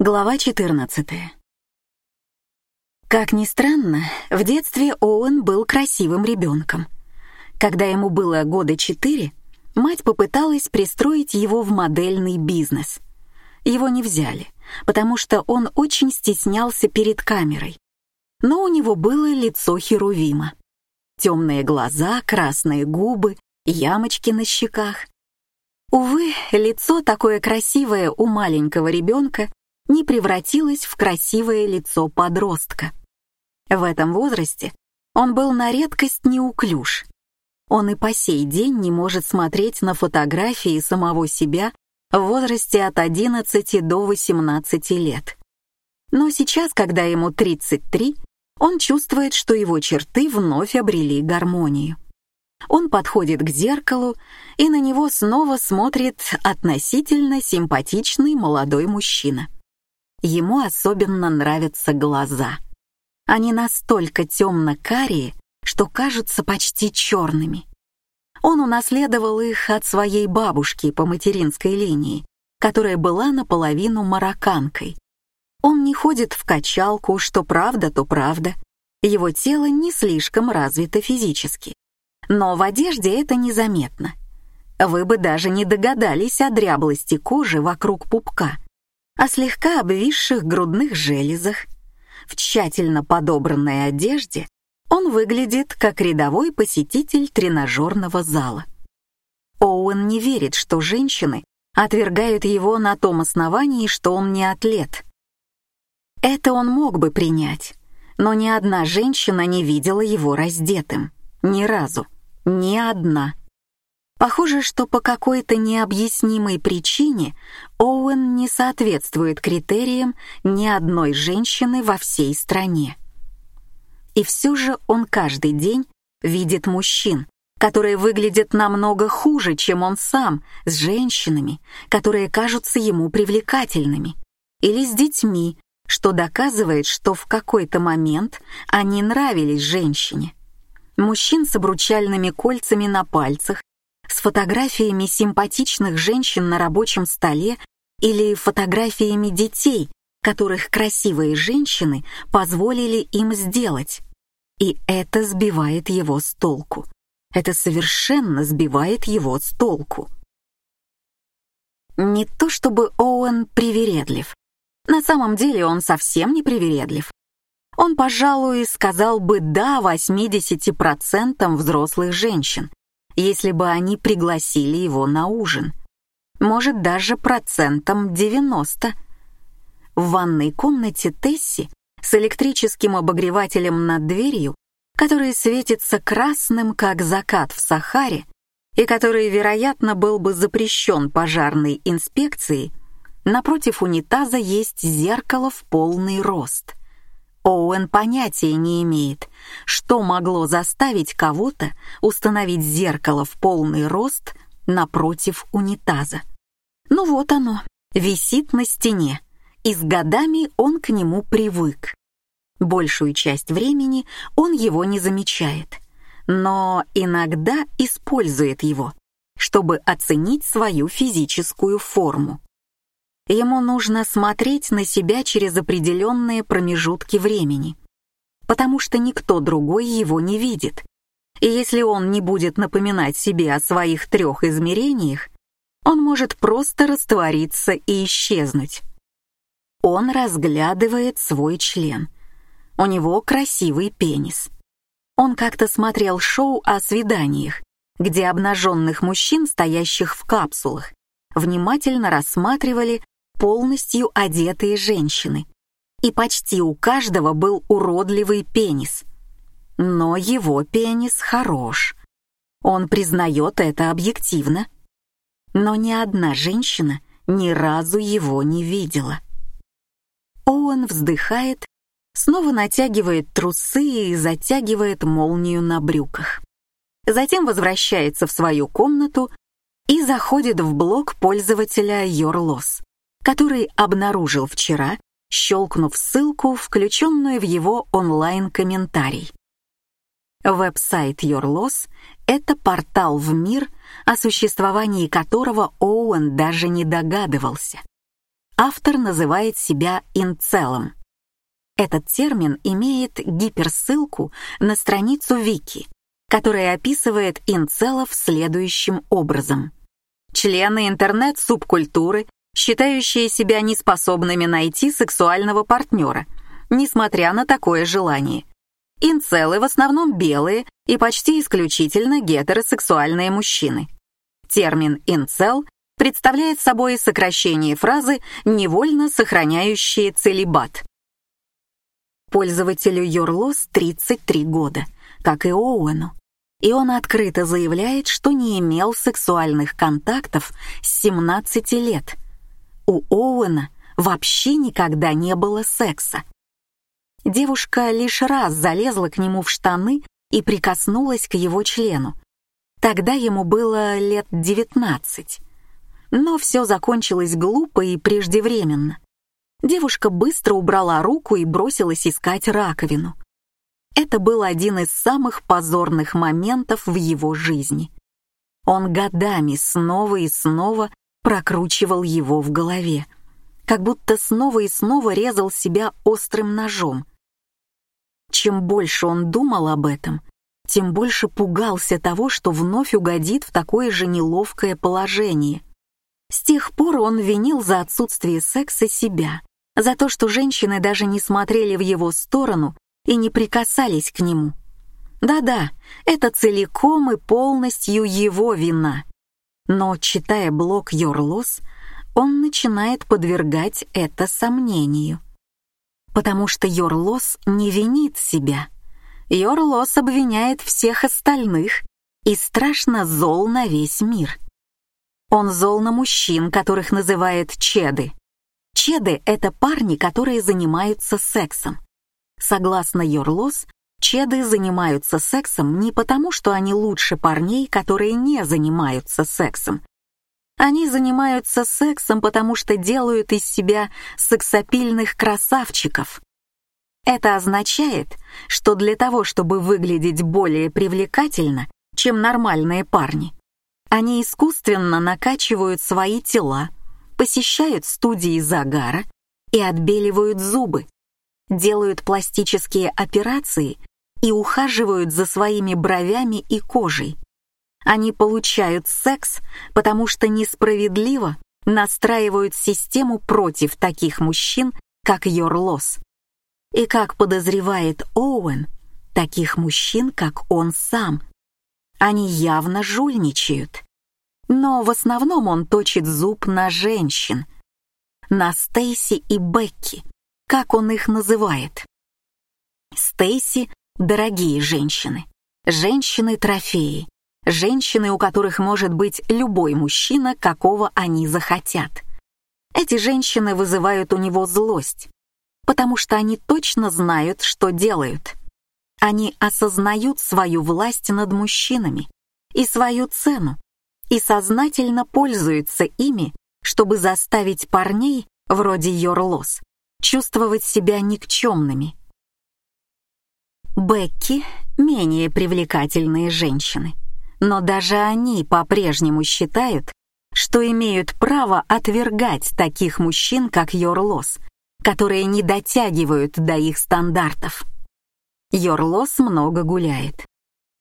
Глава 14. Как ни странно, в детстве Оуэн был красивым ребенком. Когда ему было года четыре, мать попыталась пристроить его в модельный бизнес. Его не взяли, потому что он очень стеснялся перед камерой. Но у него было лицо Херувима. Темные глаза, красные губы, ямочки на щеках. Увы, лицо такое красивое у маленького ребенка не превратилось в красивое лицо подростка. В этом возрасте он был на редкость неуклюж. Он и по сей день не может смотреть на фотографии самого себя в возрасте от 11 до 18 лет. Но сейчас, когда ему 33, он чувствует, что его черты вновь обрели гармонию. Он подходит к зеркалу, и на него снова смотрит относительно симпатичный молодой мужчина. Ему особенно нравятся глаза. Они настолько темно-карие, что кажутся почти черными. Он унаследовал их от своей бабушки по материнской линии, которая была наполовину марокканкой. Он не ходит в качалку, что правда, то правда. Его тело не слишком развито физически. Но в одежде это незаметно. Вы бы даже не догадались о дряблости кожи вокруг пупка о слегка обвисших грудных железах. В тщательно подобранной одежде он выглядит как рядовой посетитель тренажерного зала. Оуэн не верит, что женщины отвергают его на том основании, что он не атлет. Это он мог бы принять, но ни одна женщина не видела его раздетым. Ни разу. Ни одна. Похоже, что по какой-то необъяснимой причине Оуэн не соответствует критериям ни одной женщины во всей стране. И все же он каждый день видит мужчин, которые выглядят намного хуже, чем он сам, с женщинами, которые кажутся ему привлекательными, или с детьми, что доказывает, что в какой-то момент они нравились женщине. Мужчин с обручальными кольцами на пальцах с фотографиями симпатичных женщин на рабочем столе или фотографиями детей, которых красивые женщины позволили им сделать. И это сбивает его с толку. Это совершенно сбивает его с толку. Не то чтобы Оуэн привередлив. На самом деле он совсем не привередлив. Он, пожалуй, сказал бы «да» 80% взрослых женщин, если бы они пригласили его на ужин. Может, даже процентом 90. В ванной комнате Тесси с электрическим обогревателем над дверью, который светится красным, как закат в Сахаре, и который, вероятно, был бы запрещен пожарной инспекцией, напротив унитаза есть зеркало в полный рост — Оуэн понятия не имеет, что могло заставить кого-то установить зеркало в полный рост напротив унитаза. Ну вот оно, висит на стене, и с годами он к нему привык. Большую часть времени он его не замечает, но иногда использует его, чтобы оценить свою физическую форму. Ему нужно смотреть на себя через определенные промежутки времени, потому что никто другой его не видит. И если он не будет напоминать себе о своих трех измерениях, он может просто раствориться и исчезнуть. Он разглядывает свой член. У него красивый пенис. Он как-то смотрел шоу о свиданиях, где обнаженных мужчин, стоящих в капсулах, внимательно рассматривали полностью одетые женщины, и почти у каждого был уродливый пенис. Но его пенис хорош. Он признает это объективно. Но ни одна женщина ни разу его не видела. Оуэн вздыхает, снова натягивает трусы и затягивает молнию на брюках. Затем возвращается в свою комнату и заходит в блог пользователя YourLoss который обнаружил вчера, щелкнув ссылку, включенную в его онлайн-комментарий. Веб-сайт Your Loss — это портал в мир, о существовании которого Оуэн даже не догадывался. автор называет себя инцелом. Этот термин имеет гиперссылку на страницу Вики, которая описывает инцелов следующим образом. Члены интернет-субкультуры, считающие себя неспособными найти сексуального партнера, несмотря на такое желание. Инцелы в основном белые и почти исключительно гетеросексуальные мужчины. Термин «инцел» представляет собой сокращение фразы «невольно сохраняющие целибат». Пользователю Юрлос 33 года, как и Оуэну, и он открыто заявляет, что не имел сексуальных контактов с 17 лет. У Оуэна вообще никогда не было секса. Девушка лишь раз залезла к нему в штаны и прикоснулась к его члену. Тогда ему было лет 19. Но все закончилось глупо и преждевременно. Девушка быстро убрала руку и бросилась искать раковину. Это был один из самых позорных моментов в его жизни. Он годами снова и снова прокручивал его в голове, как будто снова и снова резал себя острым ножом. Чем больше он думал об этом, тем больше пугался того, что вновь угодит в такое же неловкое положение — с тех пор он винил за отсутствие секса себя, за то, что женщины даже не смотрели в его сторону и не прикасались к нему. Да-да, это целиком и полностью его вина. Но, читая блог Loss, он начинает подвергать это сомнению. Потому что Loss не винит себя. Loss обвиняет всех остальных и страшно зол на весь мир. Он зол на мужчин, которых называет чеды. Чеды — это парни, которые занимаются сексом. Согласно Йорлос, чеды занимаются сексом не потому, что они лучше парней, которые не занимаются сексом. Они занимаются сексом, потому что делают из себя сексапильных красавчиков. Это означает, что для того, чтобы выглядеть более привлекательно, чем нормальные парни, они искусственно накачивают свои тела, посещают студии загара и отбеливают зубы, делают пластические операции и ухаживают за своими бровями и кожей. Они получают секс, потому что несправедливо настраивают систему против таких мужчин, как Йорлос. И как подозревает Оуэн, таких мужчин, как он сам. Они явно жульничают. Но в основном он точит зуб на женщин. На Стейси и Бекки, как он их называет. Стейси — дорогие женщины. Женщины-трофеи. Женщины, у которых может быть любой мужчина, какого они захотят. Эти женщины вызывают у него злость, потому что они точно знают, что делают. Они осознают свою власть над мужчинами и свою цену, и сознательно пользуются ими, чтобы заставить парней, вроде Йорлос, чувствовать себя никчемными. Бекки — менее привлекательные женщины, но даже они по-прежнему считают, что имеют право отвергать таких мужчин, как Йорлос, которые не дотягивают до их стандартов. Йорлос много гуляет.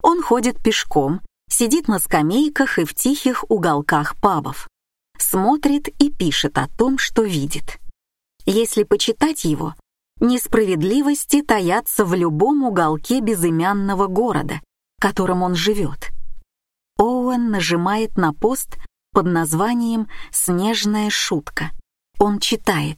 Он ходит пешком сидит на скамейках и в тихих уголках пабов, смотрит и пишет о том, что видит. Если почитать его, несправедливости таятся в любом уголке безымянного города, которым он живет. Оуэн нажимает на пост под названием «Снежная шутка». Он читает.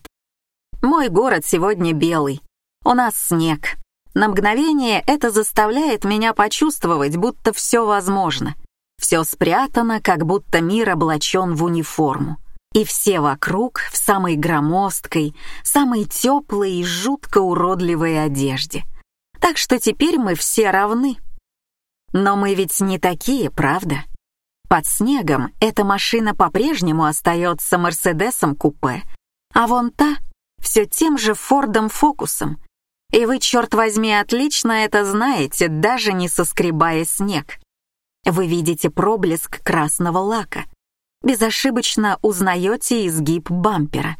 «Мой город сегодня белый. У нас снег. На мгновение это заставляет меня почувствовать, будто все возможно. Все спрятано, как будто мир облачен в униформу. И все вокруг в самой громоздкой, самой теплой и жутко уродливой одежде. Так что теперь мы все равны. Но мы ведь не такие, правда? Под снегом эта машина по-прежнему остается Мерседесом-купе, а вон та — все тем же Фордом Фокусом, и вы, черт возьми, отлично это знаете, даже не соскребая снег. Вы видите проблеск красного лака. Безошибочно узнаете изгиб бампера.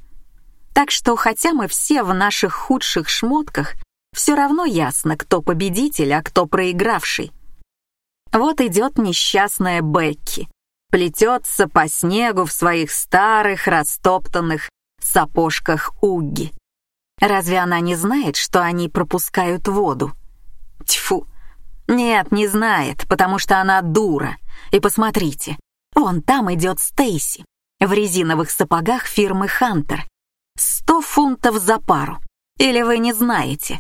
Так что, хотя мы все в наших худших шмотках, все равно ясно, кто победитель, а кто проигравший. Вот идет несчастная Бекки, плетется по снегу в своих старых растоптанных сапожках Угги. Разве она не знает, что они пропускают воду? Тьфу! Нет, не знает, потому что она дура. И посмотрите, вон там идет Стейси в резиновых сапогах фирмы Хантер. Сто фунтов за пару. Или вы не знаете?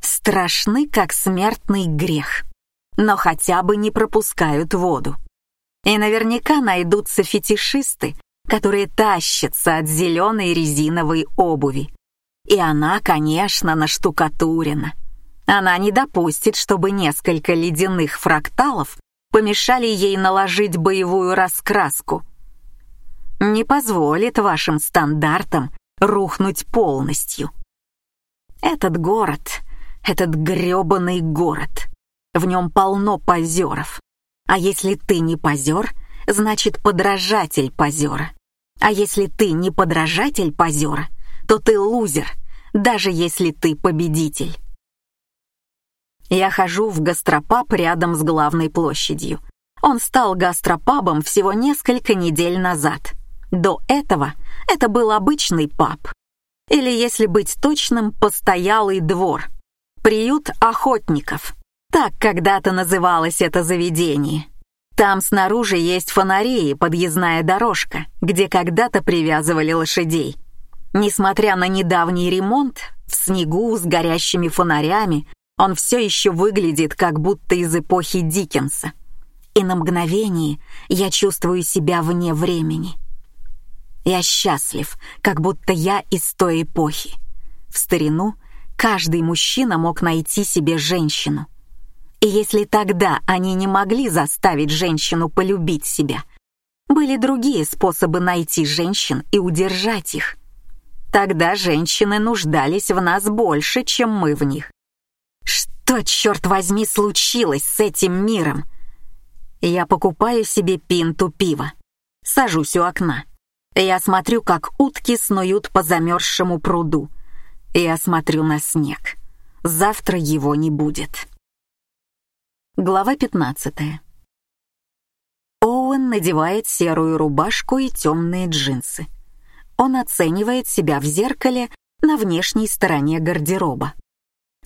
Страшны, как смертный грех. Но хотя бы не пропускают воду. И наверняка найдутся фетишисты, которые тащатся от зеленой резиновой обуви. И она, конечно, наштукатурена. Она не допустит, чтобы несколько ледяных фракталов помешали ей наложить боевую раскраску. Не позволит вашим стандартам рухнуть полностью. Этот город, этот грёбаный город, в нем полно позеров. А если ты не позер, значит подражатель позера. А если ты не подражатель позера, то ты лузер, даже если ты победитель. Я хожу в гастропаб рядом с главной площадью. Он стал гастропабом всего несколько недель назад. До этого это был обычный паб. Или, если быть точным, постоялый двор. Приют охотников. Так когда-то называлось это заведение. Там снаружи есть фонари и подъездная дорожка, где когда-то привязывали лошадей. Несмотря на недавний ремонт, в снегу с горящими фонарями, он все еще выглядит как будто из эпохи Диккенса. И на мгновение я чувствую себя вне времени. Я счастлив, как будто я из той эпохи. В старину каждый мужчина мог найти себе женщину. И если тогда они не могли заставить женщину полюбить себя, были другие способы найти женщин и удержать их. Тогда женщины нуждались в нас больше, чем мы в них. Что, черт возьми, случилось с этим миром? Я покупаю себе пинту пива, сажусь у окна я смотрю, как утки снуют по замерзшему пруду. Я смотрю на снег. Завтра его не будет. Глава 15. Оуэн надевает серую рубашку и темные джинсы. Он оценивает себя в зеркале на внешней стороне гардероба.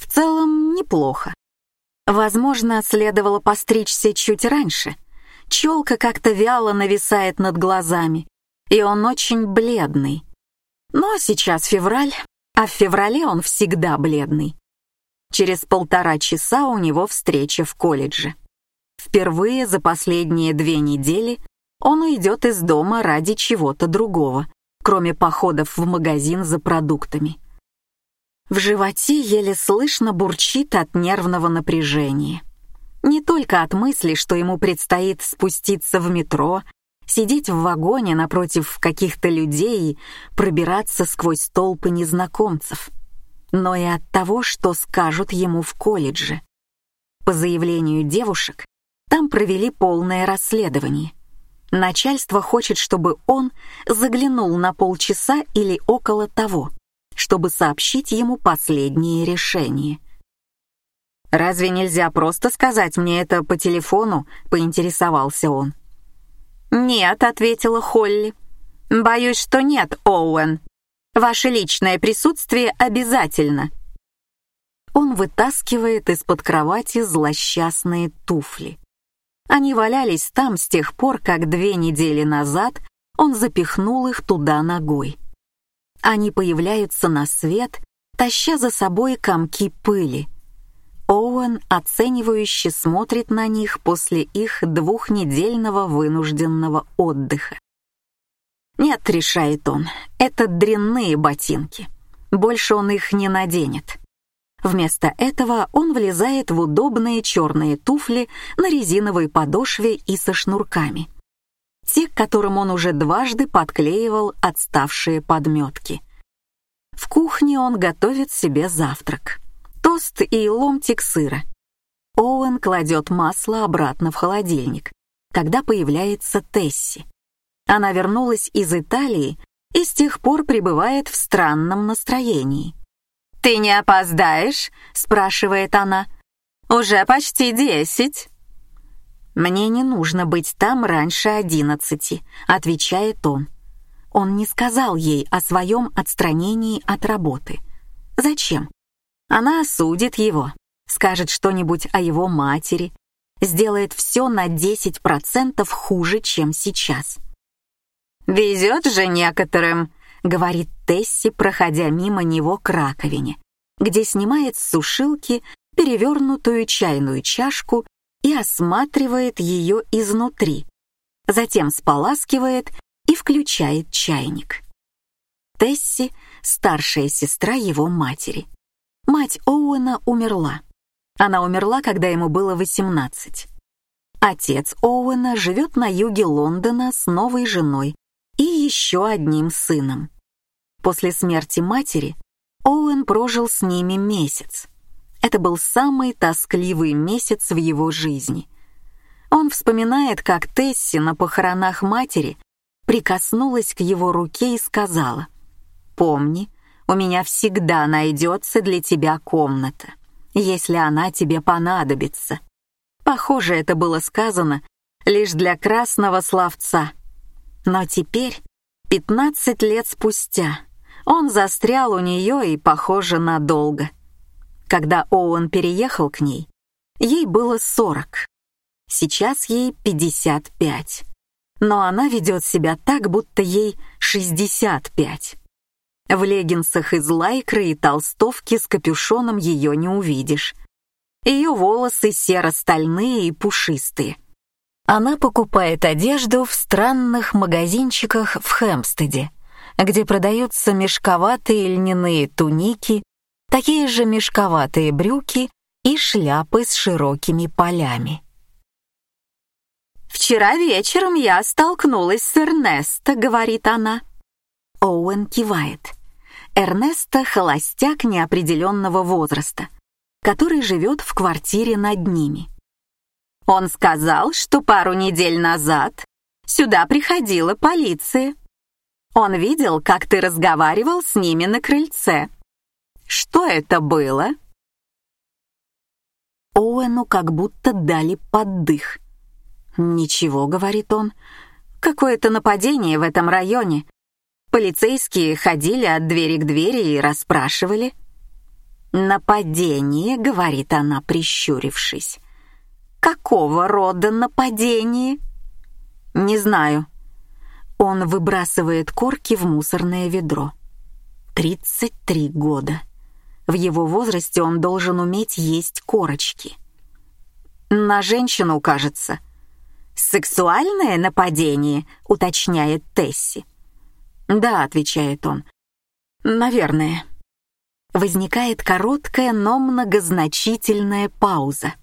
В целом, неплохо. Возможно, следовало постричься чуть раньше. Челка как-то вяло нависает над глазами, и он очень бледный. Но сейчас февраль, а в феврале он всегда бледный. Через полтора часа у него встреча в колледже. Впервые за последние две недели он уйдет из дома ради чего-то другого, кроме походов в магазин за продуктами. В животе еле слышно бурчит от нервного напряжения. Не только от мысли, что ему предстоит спуститься в метро сидеть в вагоне напротив каких-то людей и пробираться сквозь толпы незнакомцев, но и от того, что скажут ему в колледже. По заявлению девушек, там провели полное расследование. Начальство хочет, чтобы он заглянул на полчаса или около того, чтобы сообщить ему последние решения. «Разве нельзя просто сказать мне это по телефону?» — поинтересовался он. «Нет», — ответила Холли. «Боюсь, что нет, Оуэн. Ваше личное присутствие обязательно». Он вытаскивает из-под кровати злосчастные туфли. Они валялись там с тех пор, как две недели назад он запихнул их туда ногой. Они появляются на свет, таща за собой комки пыли, Оуэн оценивающе смотрит на них после их двухнедельного вынужденного отдыха. «Нет», — решает он, — «это дрянные ботинки. Больше он их не наденет». Вместо этого он влезает в удобные черные туфли на резиновой подошве и со шнурками. Те, которым он уже дважды подклеивал отставшие подметки. В кухне он готовит себе завтрак тост и ломтик сыра. Оуэн кладет масло обратно в холодильник, когда появляется Тесси. Она вернулась из Италии и с тех пор пребывает в странном настроении. «Ты не опоздаешь?» — спрашивает она. «Уже почти десять». «Мне не нужно быть там раньше одиннадцати», — отвечает он. Он не сказал ей о своем отстранении от работы. Зачем? Она осудит его, скажет что-нибудь о его матери, сделает все на 10% хуже, чем сейчас. «Везет же некоторым», — говорит Тесси, проходя мимо него к раковине, где снимает с сушилки перевернутую чайную чашку и осматривает ее изнутри, затем споласкивает и включает чайник. Тесси — старшая сестра его матери. Мать Оуэна умерла. Она умерла, когда ему было 18. Отец Оуэна живет на юге Лондона с новой женой и еще одним сыном. После смерти матери Оуэн прожил с ними месяц. Это был самый тоскливый месяц в его жизни. Он вспоминает, как Тесси на похоронах матери прикоснулась к его руке и сказала, «Помни, у меня всегда найдется для тебя комната, если она тебе понадобится». Похоже, это было сказано лишь для красного словца. Но теперь, пятнадцать лет спустя, он застрял у нее и, похоже, надолго. Когда Оуэн переехал к ней, ей было сорок. Сейчас ей пятьдесят пять но она ведет себя так, будто ей 65. В леггинсах из лайкры и толстовке с капюшоном ее не увидишь. Ее волосы серо-стальные и пушистые. Она покупает одежду в странных магазинчиках в Хэмпстеде, где продаются мешковатые льняные туники, такие же мешковатые брюки и шляпы с широкими полями. «Вчера вечером я столкнулась с Эрнесто», — говорит она. Оуэн кивает. Эрнесто — холостяк неопределенного возраста, который живет в квартире над ними. Он сказал, что пару недель назад сюда приходила полиция. Он видел, как ты разговаривал с ними на крыльце. Что это было? Оуэну как будто дали поддых. «Ничего», — говорит он, — «какое-то нападение в этом районе. Полицейские ходили от двери к двери и расспрашивали». «Нападение», — говорит она, прищурившись. «Какого рода нападение?» «Не знаю». Он выбрасывает корки в мусорное ведро. Тридцать три года. В его возрасте он должен уметь есть корочки. «На женщину, кажется», «Сексуальное нападение?» — уточняет Тесси. «Да», — отвечает он. «Наверное». Возникает короткая, но многозначительная пауза.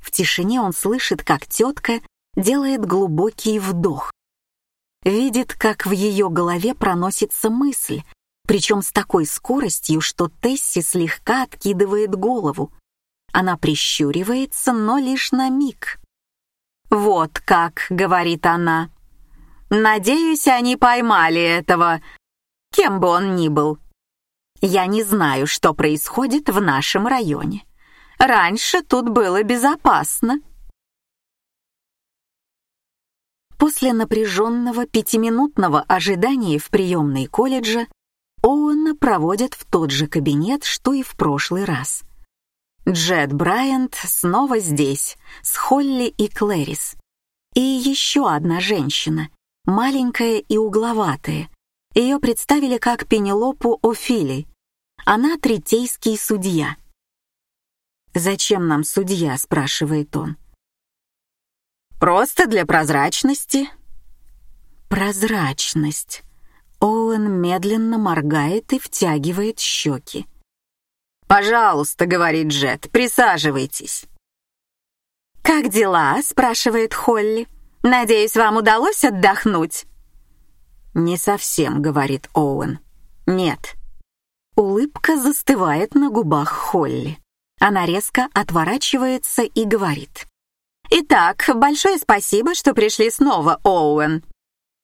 В тишине он слышит, как тетка делает глубокий вдох. Видит, как в ее голове проносится мысль, причем с такой скоростью, что Тесси слегка откидывает голову. Она прищуривается, но лишь на миг. «Вот как», — говорит она. «Надеюсь, они поймали этого, кем бы он ни был. Я не знаю, что происходит в нашем районе. Раньше тут было безопасно». После напряженного пятиминутного ожидания в приемной колледжа Оуэна проводят в тот же кабинет, что и в прошлый раз. Джет Брайант снова здесь, с Холли и Клэрис. И еще одна женщина, маленькая и угловатая. Ее представили как Пенелопу Офили. Она третейский судья. «Зачем нам судья?» — спрашивает он. «Просто для прозрачности». «Прозрачность». Оуэн медленно моргает и втягивает щеки. «Пожалуйста», — говорит Джет, — «присаживайтесь». «Как дела?» — спрашивает Холли. «Надеюсь, вам удалось отдохнуть?» «Не совсем», — говорит Оуэн. «Нет». Улыбка застывает на губах Холли. Она резко отворачивается и говорит. «Итак, большое спасибо, что пришли снова, Оуэн.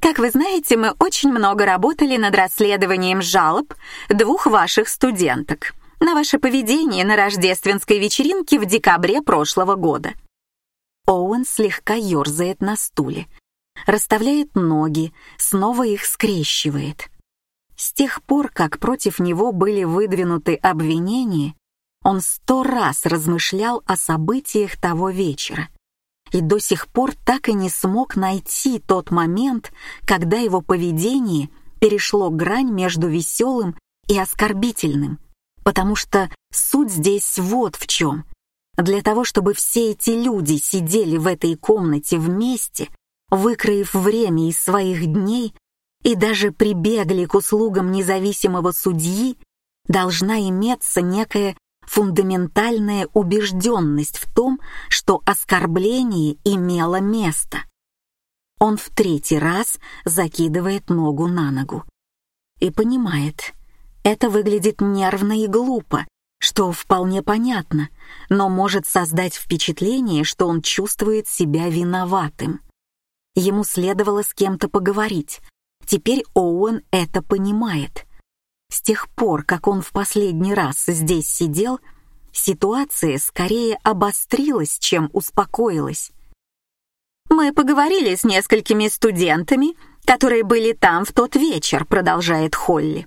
Как вы знаете, мы очень много работали над расследованием жалоб двух ваших студенток на ваше поведение на рождественской вечеринке в декабре прошлого года. Оуэн слегка ерзает на стуле, расставляет ноги, снова их скрещивает. С тех пор, как против него были выдвинуты обвинения, он сто раз размышлял о событиях того вечера и до сих пор так и не смог найти тот момент, когда его поведение перешло грань между веселым и оскорбительным, потому что суть здесь вот в чем. Для того, чтобы все эти люди сидели в этой комнате вместе, выкроив время из своих дней и даже прибегли к услугам независимого судьи, должна иметься некая фундаментальная убежденность в том, что оскорбление имело место. Он в третий раз закидывает ногу на ногу и понимает, это выглядит нервно и глупо, что вполне понятно, но может создать впечатление, что он чувствует себя виноватым. Ему следовало с кем-то поговорить. Теперь Оуэн это понимает. С тех пор, как он в последний раз здесь сидел, ситуация скорее обострилась, чем успокоилась. «Мы поговорили с несколькими студентами, которые были там в тот вечер», — продолжает Холли.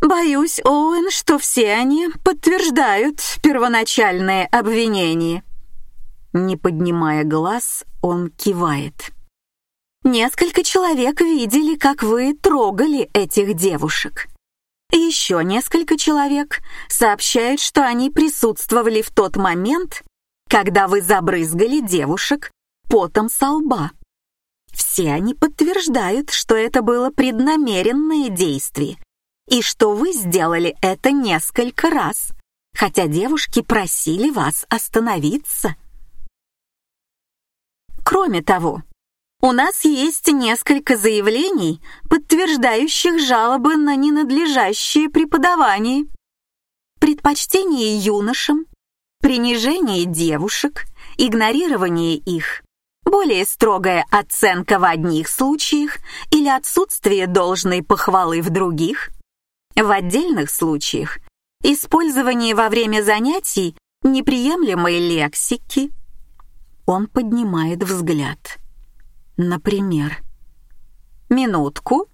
«Боюсь, Оуэн, что все они подтверждают первоначальное обвинение». Не поднимая глаз, он кивает. «Несколько человек видели, как вы трогали этих девушек. Еще несколько человек сообщают, что они присутствовали в тот момент, когда вы забрызгали девушек потом со лба. Все они подтверждают, что это было преднамеренное действие и что вы сделали это несколько раз, хотя девушки просили вас остановиться. Кроме того, у нас есть несколько заявлений, подтверждающих жалобы на ненадлежащее преподавание, предпочтение юношам, принижение девушек, игнорирование их, более строгая оценка в одних случаях или отсутствие должной похвалы в других, в отдельных случаях использование во время занятий неприемлемой лексики. Он поднимает взгляд. Например. Минутку.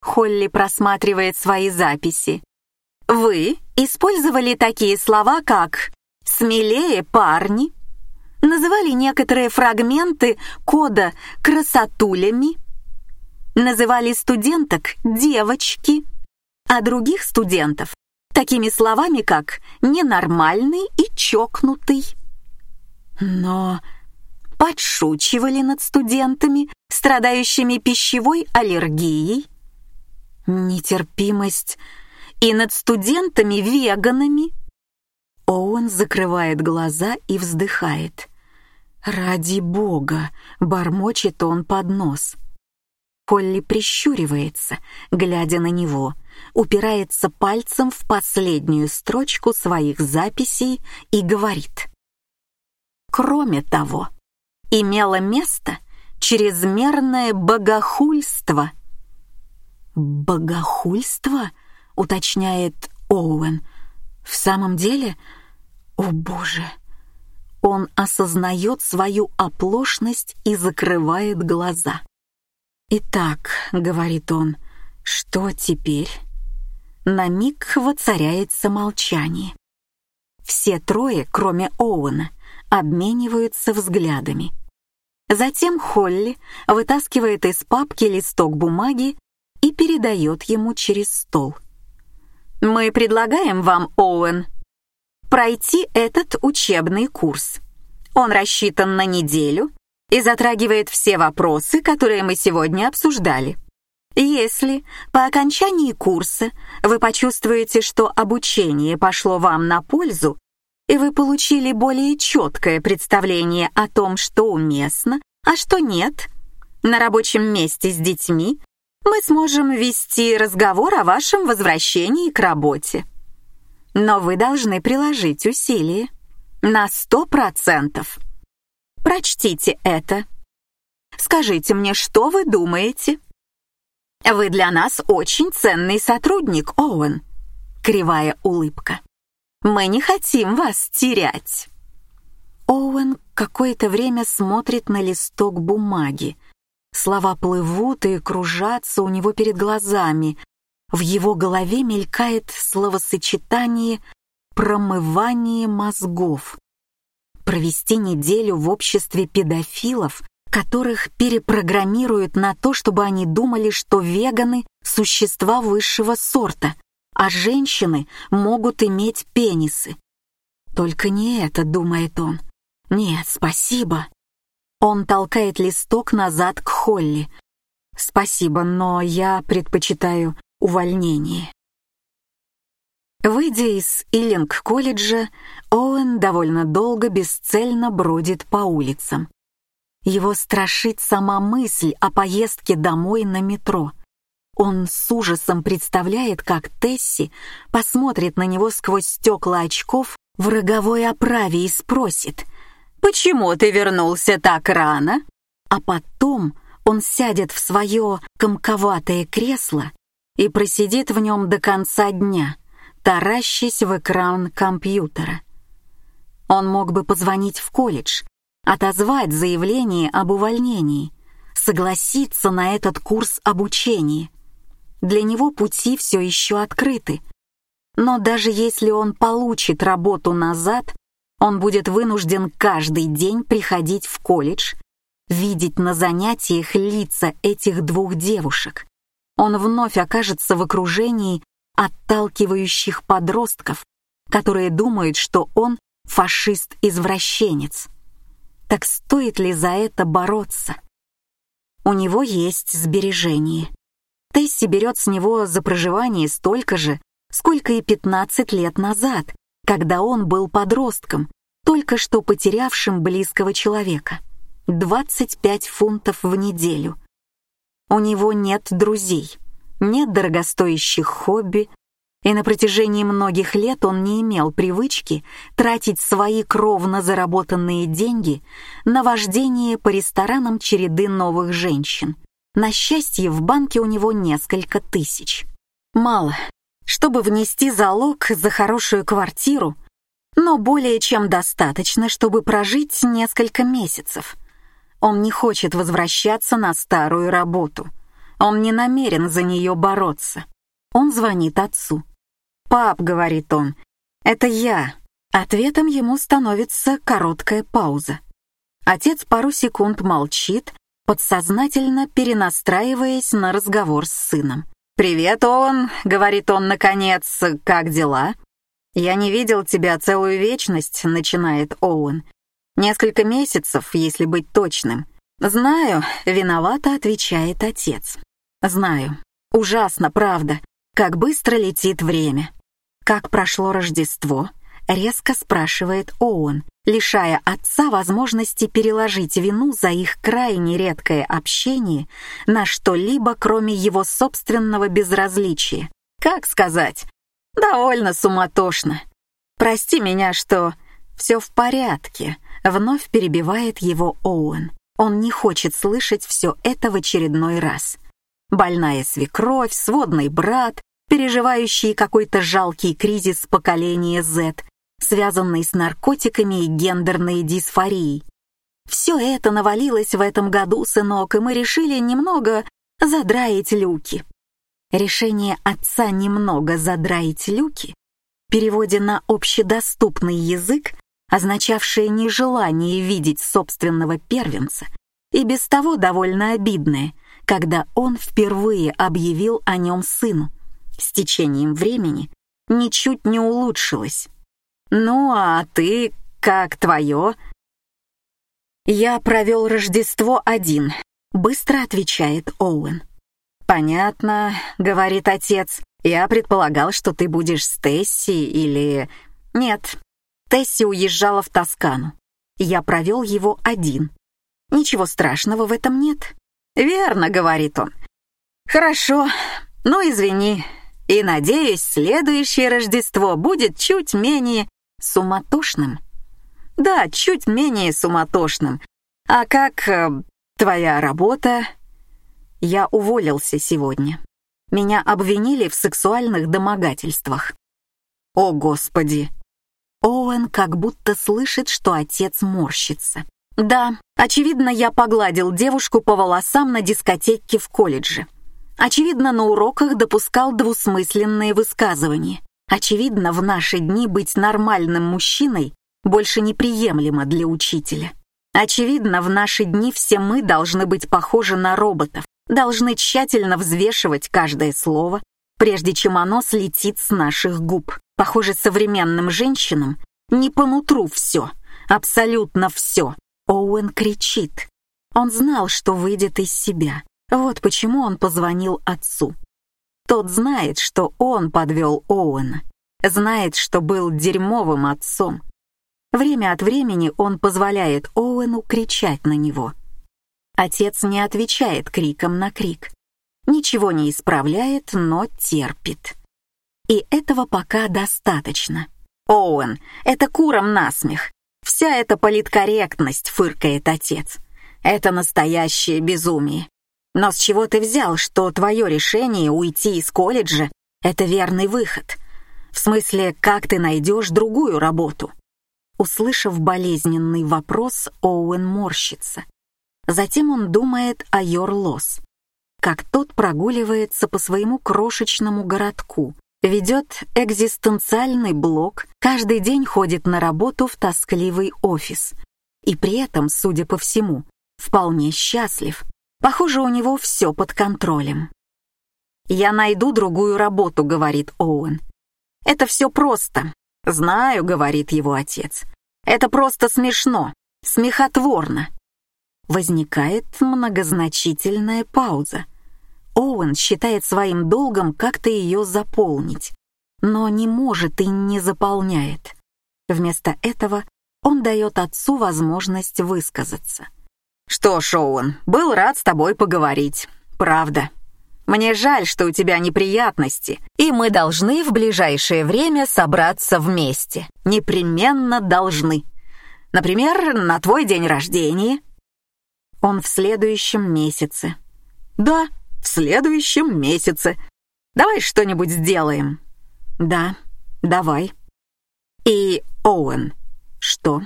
Холли просматривает свои записи. Вы использовали такие слова, как «смелее парни», называли некоторые фрагменты кода красотулями, называли студенток девочки, а других студентов такими словами, как ненормальный и чокнутый. Но подшучивали над студентами, страдающими пищевой аллергией, нетерпимость и над студентами-веганами. Оуэн закрывает глаза и вздыхает. «Ради бога!» — бормочет он под нос. Полли прищуривается, глядя на него, упирается пальцем в последнюю строчку своих записей и говорит. «Кроме того...» имело место чрезмерное богохульство. «Богохульство?» — уточняет Оуэн. «В самом деле? О, Боже!» Он осознает свою оплошность и закрывает глаза. «Итак», — говорит он, — «что теперь?» На миг воцаряется молчание. Все трое, кроме Оуэна, обмениваются взглядами. Затем Холли вытаскивает из папки листок бумаги и передает ему через стол. «Мы предлагаем вам, Оуэн, пройти этот учебный курс. Он рассчитан на неделю и затрагивает все вопросы, которые мы сегодня обсуждали. Если по окончании курса вы почувствуете, что обучение пошло вам на пользу, и вы получили более четкое представление о том, что уместно, а что нет, на рабочем месте с детьми мы сможем вести разговор о вашем возвращении к работе. Но вы должны приложить усилия. На сто процентов. Прочтите это. Скажите мне, что вы думаете? Вы для нас очень ценный сотрудник, Оуэн. Кривая улыбка. Мы не хотим вас терять. Оуэн какое-то время смотрит на листок бумаги. Слова плывут и кружатся у него перед глазами. В его голове мелькает словосочетание «промывание мозгов». Провести неделю в обществе педофилов которых перепрограммируют на то, чтобы они думали, что веганы — существа высшего сорта, а женщины могут иметь пенисы. Только не это, думает он. Нет, спасибо. Он толкает листок назад к Холли. Спасибо, но я предпочитаю увольнение. Выйдя из Иллинг-колледжа, Оуэн довольно долго бесцельно бродит по улицам. Его страшит сама мысль о поездке домой на метро. Он с ужасом представляет, как Тесси посмотрит на него сквозь стекла очков в роговой оправе и спросит «Почему ты вернулся так рано?» А потом он сядет в свое комковатое кресло и просидит в нем до конца дня, таращась в экран компьютера. Он мог бы позвонить в колледж, отозвать заявление об увольнении, согласиться на этот курс обучения. Для него пути все еще открыты. Но даже если он получит работу назад, он будет вынужден каждый день приходить в колледж, видеть на занятиях лица этих двух девушек. Он вновь окажется в окружении отталкивающих подростков, которые думают, что он фашист-извращенец. Так стоит ли за это бороться? У него есть сбережения. Тесси берет с него за проживание столько же, сколько и 15 лет назад, когда он был подростком, только что потерявшим близкого человека. 25 фунтов в неделю. У него нет друзей, нет дорогостоящих хобби, и на протяжении многих лет он не имел привычки тратить свои кровно заработанные деньги на вождение по ресторанам череды новых женщин. На счастье, в банке у него несколько тысяч. Мало, чтобы внести залог за хорошую квартиру, но более чем достаточно, чтобы прожить несколько месяцев. Он не хочет возвращаться на старую работу. Он не намерен за нее бороться. Он звонит отцу. «Пап», — говорит он, — «это я». Ответом ему становится короткая пауза. Отец пару секунд молчит, подсознательно перенастраиваясь на разговор с сыном. «Привет, Оуэн», — говорит он наконец, — «как дела?» «Я не видел тебя целую вечность», — начинает Оуэн. «Несколько месяцев, если быть точным». «Знаю», — виновато отвечает отец. «Знаю. Ужасно, правда, как быстро летит время. «Как прошло Рождество?» — резко спрашивает Оуэн, лишая отца возможности переложить вину за их крайне редкое общение на что-либо, кроме его собственного безразличия. Как сказать? Довольно суматошно. Прости меня, что все в порядке, вновь перебивает его Оуэн. Он не хочет слышать все это в очередной раз. Больная свекровь, сводный брат, переживающие какой-то жалкий кризис поколения Z, связанный с наркотиками и гендерной дисфорией. Все это навалилось в этом году, сынок, и мы решили немного задраить люки. Решение отца немного задраить люки, в переводе на общедоступный язык, означавшее нежелание видеть собственного первенца, и без того довольно обидное, когда он впервые объявил о нем сыну с течением времени ничуть не улучшилось. «Ну, а ты, как твое?» «Я провел Рождество один», — быстро отвечает Оуэн. «Понятно», — говорит отец. «Я предполагал, что ты будешь с Тесси или...» «Нет, Тесси уезжала в Тоскану. Я провел его один. Ничего страшного в этом нет». «Верно», — говорит он. «Хорошо, ну извини, и, надеюсь, следующее Рождество будет чуть менее суматошным. Да, чуть менее суматошным. А как э, твоя работа? Я уволился сегодня. Меня обвинили в сексуальных домогательствах. О, Господи! Оуэн как будто слышит, что отец морщится. Да, очевидно, я погладил девушку по волосам на дискотеке в колледже. Очевидно, на уроках допускал двусмысленные высказывания. Очевидно, в наши дни быть нормальным мужчиной больше неприемлемо для учителя. Очевидно, в наши дни все мы должны быть похожи на роботов, должны тщательно взвешивать каждое слово, прежде чем оно слетит с наших губ. Похоже, современным женщинам не по нутру все, абсолютно все. Оуэн кричит. Он знал, что выйдет из себя. Вот почему он позвонил отцу. Тот знает, что он подвел Оуэна. Знает, что был дерьмовым отцом. Время от времени он позволяет Оуэну кричать на него. Отец не отвечает криком на крик. Ничего не исправляет, но терпит. И этого пока достаточно. Оуэн, это куром насмех. Вся эта политкорректность, фыркает отец. Это настоящее безумие. Но с чего ты взял, что твое решение уйти из колледжа — это верный выход? В смысле, как ты найдешь другую работу? Услышав болезненный вопрос, Оуэн морщится. Затем он думает о Йорлос, как тот прогуливается по своему крошечному городку, ведет экзистенциальный блог, каждый день ходит на работу в тоскливый офис. И при этом, судя по всему, вполне счастлив. Похоже, у него все под контролем. «Я найду другую работу», — говорит Оуэн. «Это все просто». «Знаю», — говорит его отец. «Это просто смешно, смехотворно». Возникает многозначительная пауза. Оуэн считает своим долгом как-то ее заполнить, но не может и не заполняет. Вместо этого он дает отцу возможность высказаться. «Что ж, Оуэн, был рад с тобой поговорить. Правда. Мне жаль, что у тебя неприятности, и мы должны в ближайшее время собраться вместе. Непременно должны. Например, на твой день рождения». Он в следующем месяце. «Да, в следующем месяце. Давай что-нибудь сделаем». «Да, давай». «И, Оуэн, что?»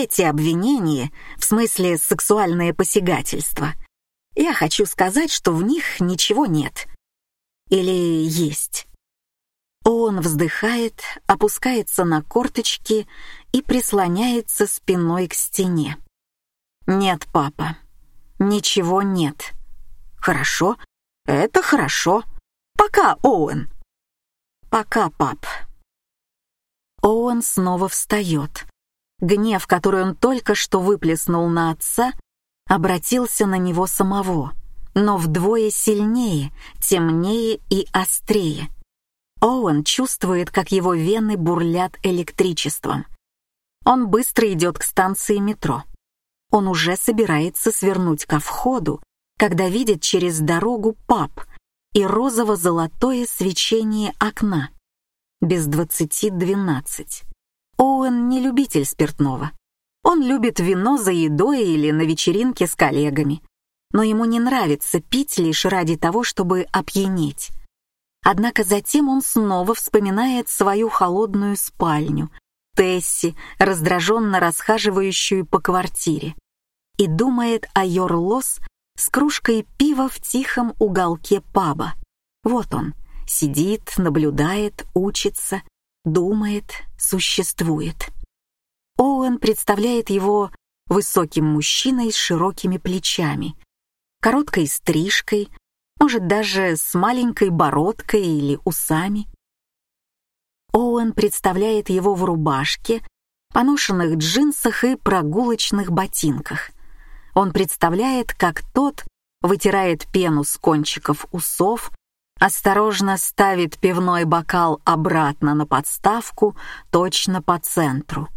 Эти обвинения, в смысле сексуальное посягательство, я хочу сказать, что в них ничего нет. Или есть. Он вздыхает, опускается на корточки и прислоняется спиной к стене. «Нет, папа, ничего нет». «Хорошо, это хорошо. Пока, Оуэн». «Пока, пап». Оуэн снова встает. Гнев, который он только что выплеснул на отца, обратился на него самого, но вдвое сильнее, темнее и острее. Оуэн чувствует, как его вены бурлят электричеством. Он быстро идет к станции метро. Он уже собирается свернуть ко входу, когда видит через дорогу паб и розово-золотое свечение окна. Без двадцати двенадцать. Оуэн не любитель спиртного. Он любит вино за едой или на вечеринке с коллегами. Но ему не нравится пить лишь ради того, чтобы опьянеть. Однако затем он снова вспоминает свою холодную спальню, Тесси, раздраженно расхаживающую по квартире, и думает о Йорлос с кружкой пива в тихом уголке паба. Вот он, сидит, наблюдает, учится, думает, существует. Оуэн представляет его высоким мужчиной с широкими плечами, короткой стрижкой, может даже с маленькой бородкой или усами. Оуэн представляет его в рубашке, поношенных джинсах и прогулочных ботинках. Он представляет, как тот вытирает пену с кончиков усов, осторожно ставит пивной бокал обратно на подставку, точно по центру,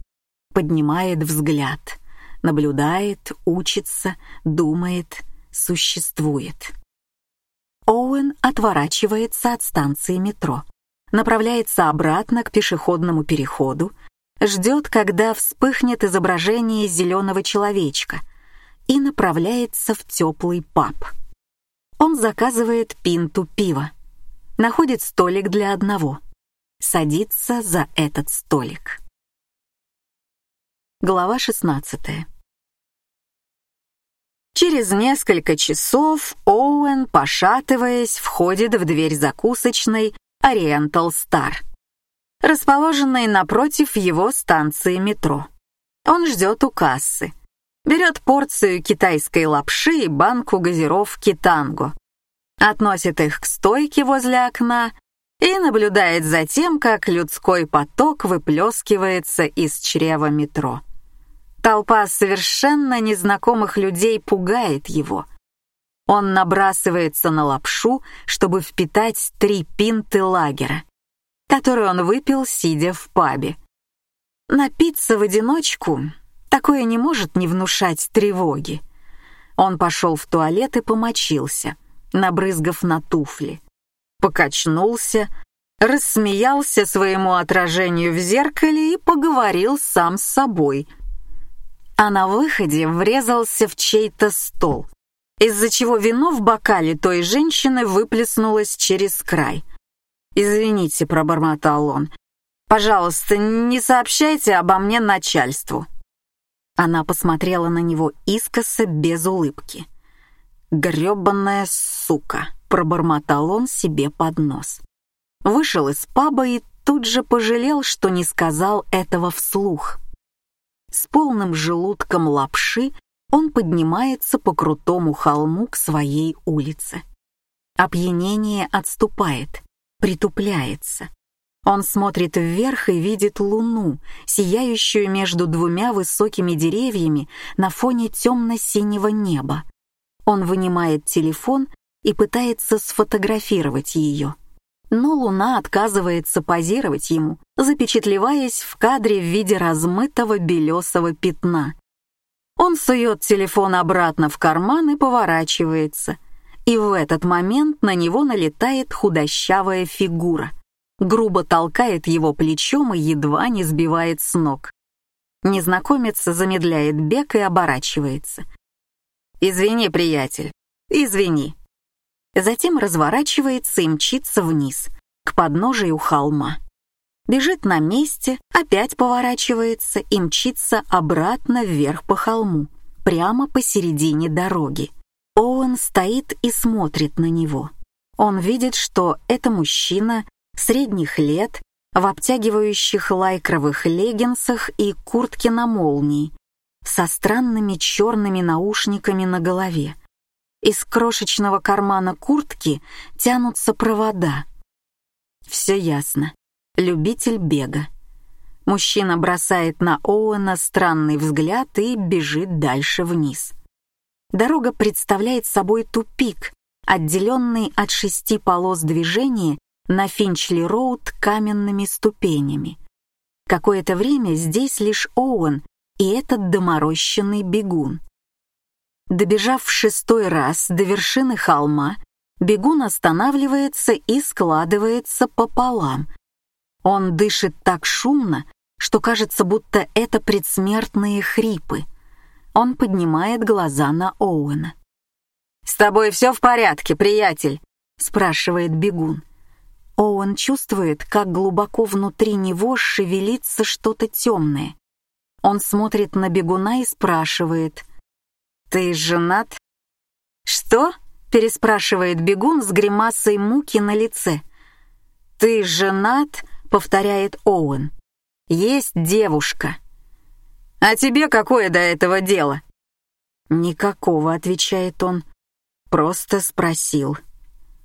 поднимает взгляд, наблюдает, учится, думает, существует. Оуэн отворачивается от станции метро, направляется обратно к пешеходному переходу, ждет, когда вспыхнет изображение зеленого человечка — и направляется в теплый паб. Он заказывает пинту пива. Находит столик для одного. Садится за этот столик. Глава 16. Через несколько часов Оуэн, пошатываясь, входит в дверь закусочной Oriental Star, расположенной напротив его станции метро. Он ждет у кассы, берет порцию китайской лапши и банку газировки «Танго», относит их к стойке возле окна и наблюдает за тем, как людской поток выплескивается из чрева метро. Толпа совершенно незнакомых людей пугает его. Он набрасывается на лапшу, чтобы впитать три пинты лагера, которые он выпил, сидя в пабе. Напиться в одиночку такое не может не внушать тревоги. Он пошел в туалет и помочился, набрызгав на туфли. Покачнулся, рассмеялся своему отражению в зеркале и поговорил сам с собой — а на выходе врезался в чей-то стол, из-за чего вино в бокале той женщины выплеснулось через край. «Извините», — пробормотал он, — «пожалуйста, не сообщайте обо мне начальству». Она посмотрела на него искоса без улыбки. «Грёбаная сука», — пробормотал он себе под нос. Вышел из паба и тут же пожалел, что не сказал этого вслух. С полным желудком лапши он поднимается по крутому холму к своей улице. Опьянение отступает, притупляется. Он смотрит вверх и видит луну, сияющую между двумя высокими деревьями на фоне темно-синего неба. Он вынимает телефон и пытается сфотографировать ее но Луна отказывается позировать ему, запечатлеваясь в кадре в виде размытого белесого пятна. Он сует телефон обратно в карман и поворачивается. И в этот момент на него налетает худощавая фигура. Грубо толкает его плечом и едва не сбивает с ног. Незнакомец замедляет бег и оборачивается. «Извини, приятель, извини», затем разворачивается и мчится вниз, к подножию холма. Бежит на месте, опять поворачивается и мчится обратно вверх по холму, прямо посередине дороги. Оуэн стоит и смотрит на него. Он видит, что это мужчина средних лет, в обтягивающих лайкровых леггинсах и куртке на молнии, со странными черными наушниками на голове. Из крошечного кармана куртки тянутся провода. Все ясно. Любитель бега. Мужчина бросает на Оуэна странный взгляд и бежит дальше вниз. Дорога представляет собой тупик, отделенный от шести полос движения на Финчли-Роуд каменными ступенями. Какое-то время здесь лишь Оуэн и этот доморощенный бегун. Добежав в шестой раз до вершины холма, бегун останавливается и складывается пополам. Он дышит так шумно, что кажется, будто это предсмертные хрипы. Он поднимает глаза на Оуэна. «С тобой все в порядке, приятель?» — спрашивает бегун. Оуэн чувствует, как глубоко внутри него шевелится что-то темное. Он смотрит на бегуна и спрашивает — «Ты женат?» «Что?» — переспрашивает бегун с гримасой муки на лице. «Ты женат?» — повторяет Оуэн. «Есть девушка». «А тебе какое до этого дело?» «Никакого», — отвечает он. «Просто спросил».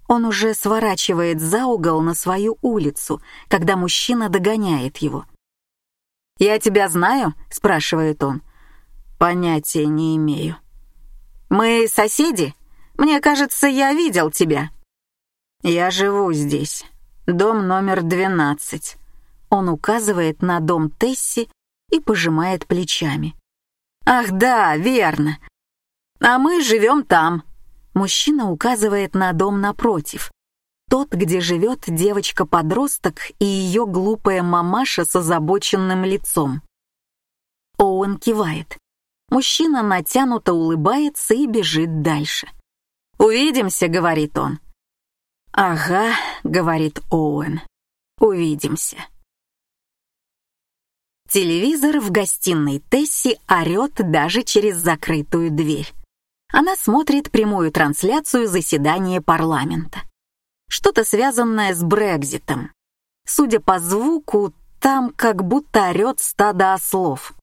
Он уже сворачивает за угол на свою улицу, когда мужчина догоняет его. «Я тебя знаю?» — спрашивает он. «Понятия не имею». Мы соседи? Мне кажется, я видел тебя». «Я живу здесь. Дом номер 12». Он указывает на дом Тесси и пожимает плечами. «Ах да, верно. А мы живем там». Мужчина указывает на дом напротив. Тот, где живет девочка-подросток и ее глупая мамаша с озабоченным лицом. Оуэн кивает. Мужчина натянуто улыбается и бежит дальше. «Увидимся», — говорит он. «Ага», — говорит Оуэн. «Увидимся». Телевизор в гостиной Тесси орёт даже через закрытую дверь. Она смотрит прямую трансляцию заседания парламента. Что-то связанное с Брекзитом. Судя по звуку, там как будто орёт стадо ослов.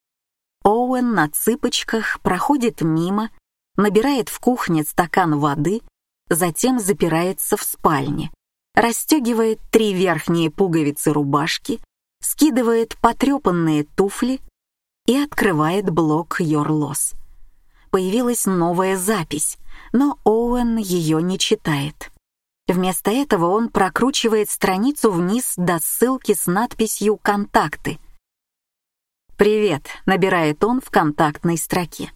Оуэн на цыпочках проходит мимо, набирает в кухне стакан воды, затем запирается в спальне, расстегивает три верхние пуговицы рубашки, скидывает потрепанные туфли и открывает блок Loss. Появилась новая запись, но Оуэн ее не читает. Вместо этого он прокручивает страницу вниз до ссылки с надписью «Контакты». «Привет», — набирает он в контактной строке.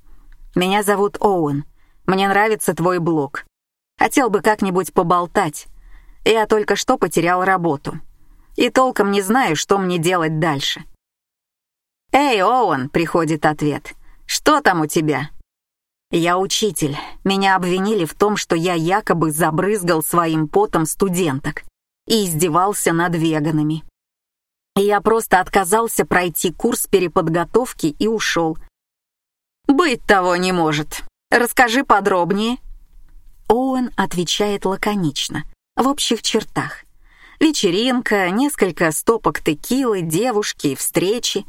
«Меня зовут Оуэн. Мне нравится твой блог. Хотел бы как-нибудь поболтать. Я только что потерял работу. И толком не знаю, что мне делать дальше». «Эй, Оуэн», — приходит ответ. «Что там у тебя?» Я учитель. Меня обвинили в том, что я якобы забрызгал своим потом студенток и издевался над веганами. Я просто отказался пройти курс переподготовки и ушел. «Быть того не может. Расскажи подробнее». Оуэн отвечает лаконично, в общих чертах. Вечеринка, несколько стопок текилы, девушки, встречи.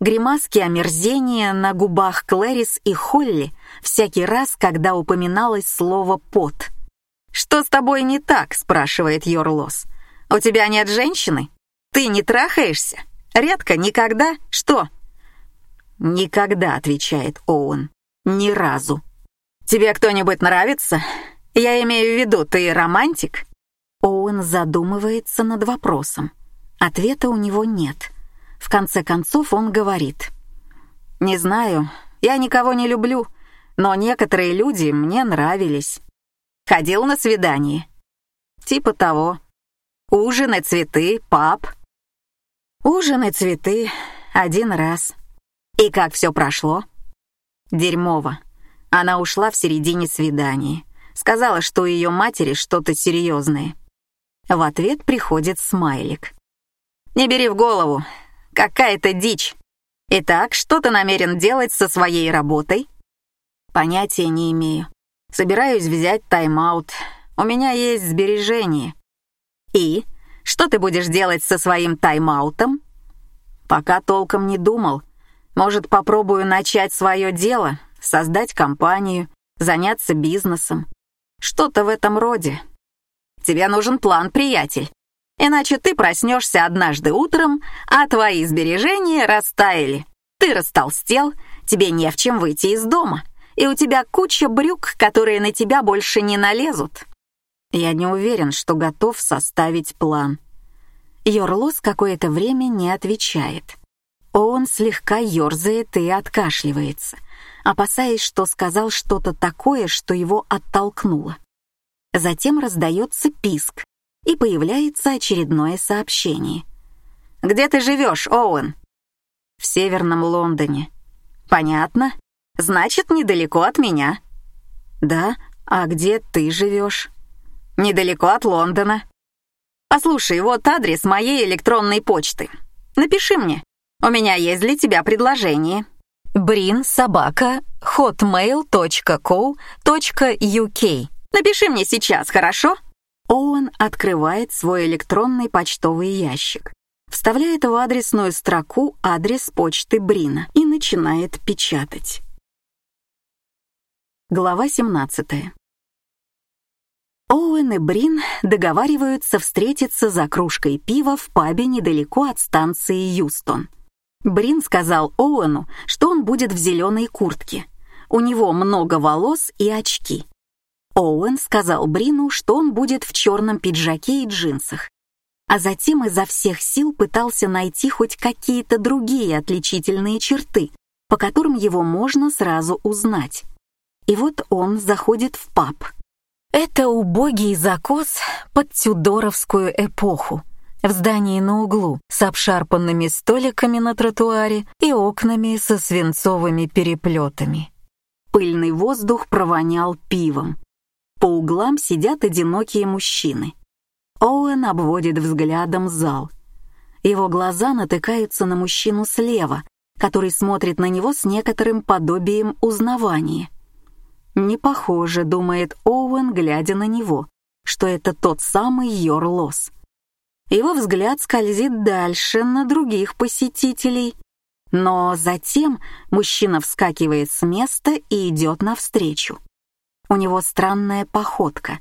Гримаски омерзения на губах Клэрис и Холли всякий раз, когда упоминалось слово «пот». «Что с тобой не так?» — спрашивает Йорлос. «У тебя нет женщины? Ты не трахаешься? Редко, никогда? Что?» «Никогда», — отвечает Оуэн. «Ни разу». «Тебе кто-нибудь нравится? Я имею в виду, ты романтик?» Оуэн задумывается над вопросом. Ответа у него нет. В конце концов он говорит. «Не знаю, я никого не люблю, но некоторые люди мне нравились. Ходил на свидание. Типа того. Ужин и цветы, пап. Ужин и цветы один раз. И как все прошло? Дерьмово. Она ушла в середине свидания. Сказала, что у ее матери что-то серьезное. В ответ приходит смайлик. «Не бери в голову, Какая-то дичь. Итак, что ты намерен делать со своей работой? Понятия не имею. Собираюсь взять тайм-аут. У меня есть сбережения. И что ты будешь делать со своим тайм-аутом? Пока толком не думал. Может, попробую начать свое дело, создать компанию, заняться бизнесом. Что-то в этом роде. Тебе нужен план, приятель. Иначе ты проснешься однажды утром, а твои сбережения растаяли. Ты растолстел, тебе не в чем выйти из дома, и у тебя куча брюк, которые на тебя больше не налезут. Я не уверен, что готов составить план. Йорлос какое-то время не отвечает. Он слегка ерзает и откашливается, опасаясь, что сказал что-то такое, что его оттолкнуло. Затем раздается писк, и появляется очередное сообщение. «Где ты живешь, Оуэн?» «В Северном Лондоне». «Понятно. Значит, недалеко от меня». «Да? А где ты живешь?» «Недалеко от Лондона». «Послушай, вот адрес моей электронной почты. Напиши мне. У меня есть для тебя предложение». Брин собака hotmail.co.uk Напиши мне сейчас, хорошо? Оуэн открывает свой электронный почтовый ящик, вставляет в адресную строку адрес почты Брина и начинает печатать. Глава 17. Оуэн и Брин договариваются встретиться за кружкой пива в пабе недалеко от станции Юстон. Брин сказал Оуэну, что он будет в зеленой куртке. У него много волос и очки. Оуэн сказал Брину, что он будет в черном пиджаке и джинсах, а затем изо всех сил пытался найти хоть какие-то другие отличительные черты, по которым его можно сразу узнать. И вот он заходит в паб. Это убогий закос под тюдоровскую эпоху. В здании на углу с обшарпанными столиками на тротуаре и окнами со свинцовыми переплетами. Пыльный воздух провонял пивом, по углам сидят одинокие мужчины. Оуэн обводит взглядом зал. Его глаза натыкаются на мужчину слева, который смотрит на него с некоторым подобием узнавания. «Не похоже», — думает Оуэн, глядя на него, что это тот самый Йорлос. Его взгляд скользит дальше на других посетителей, но затем мужчина вскакивает с места и идет навстречу. У него странная походка.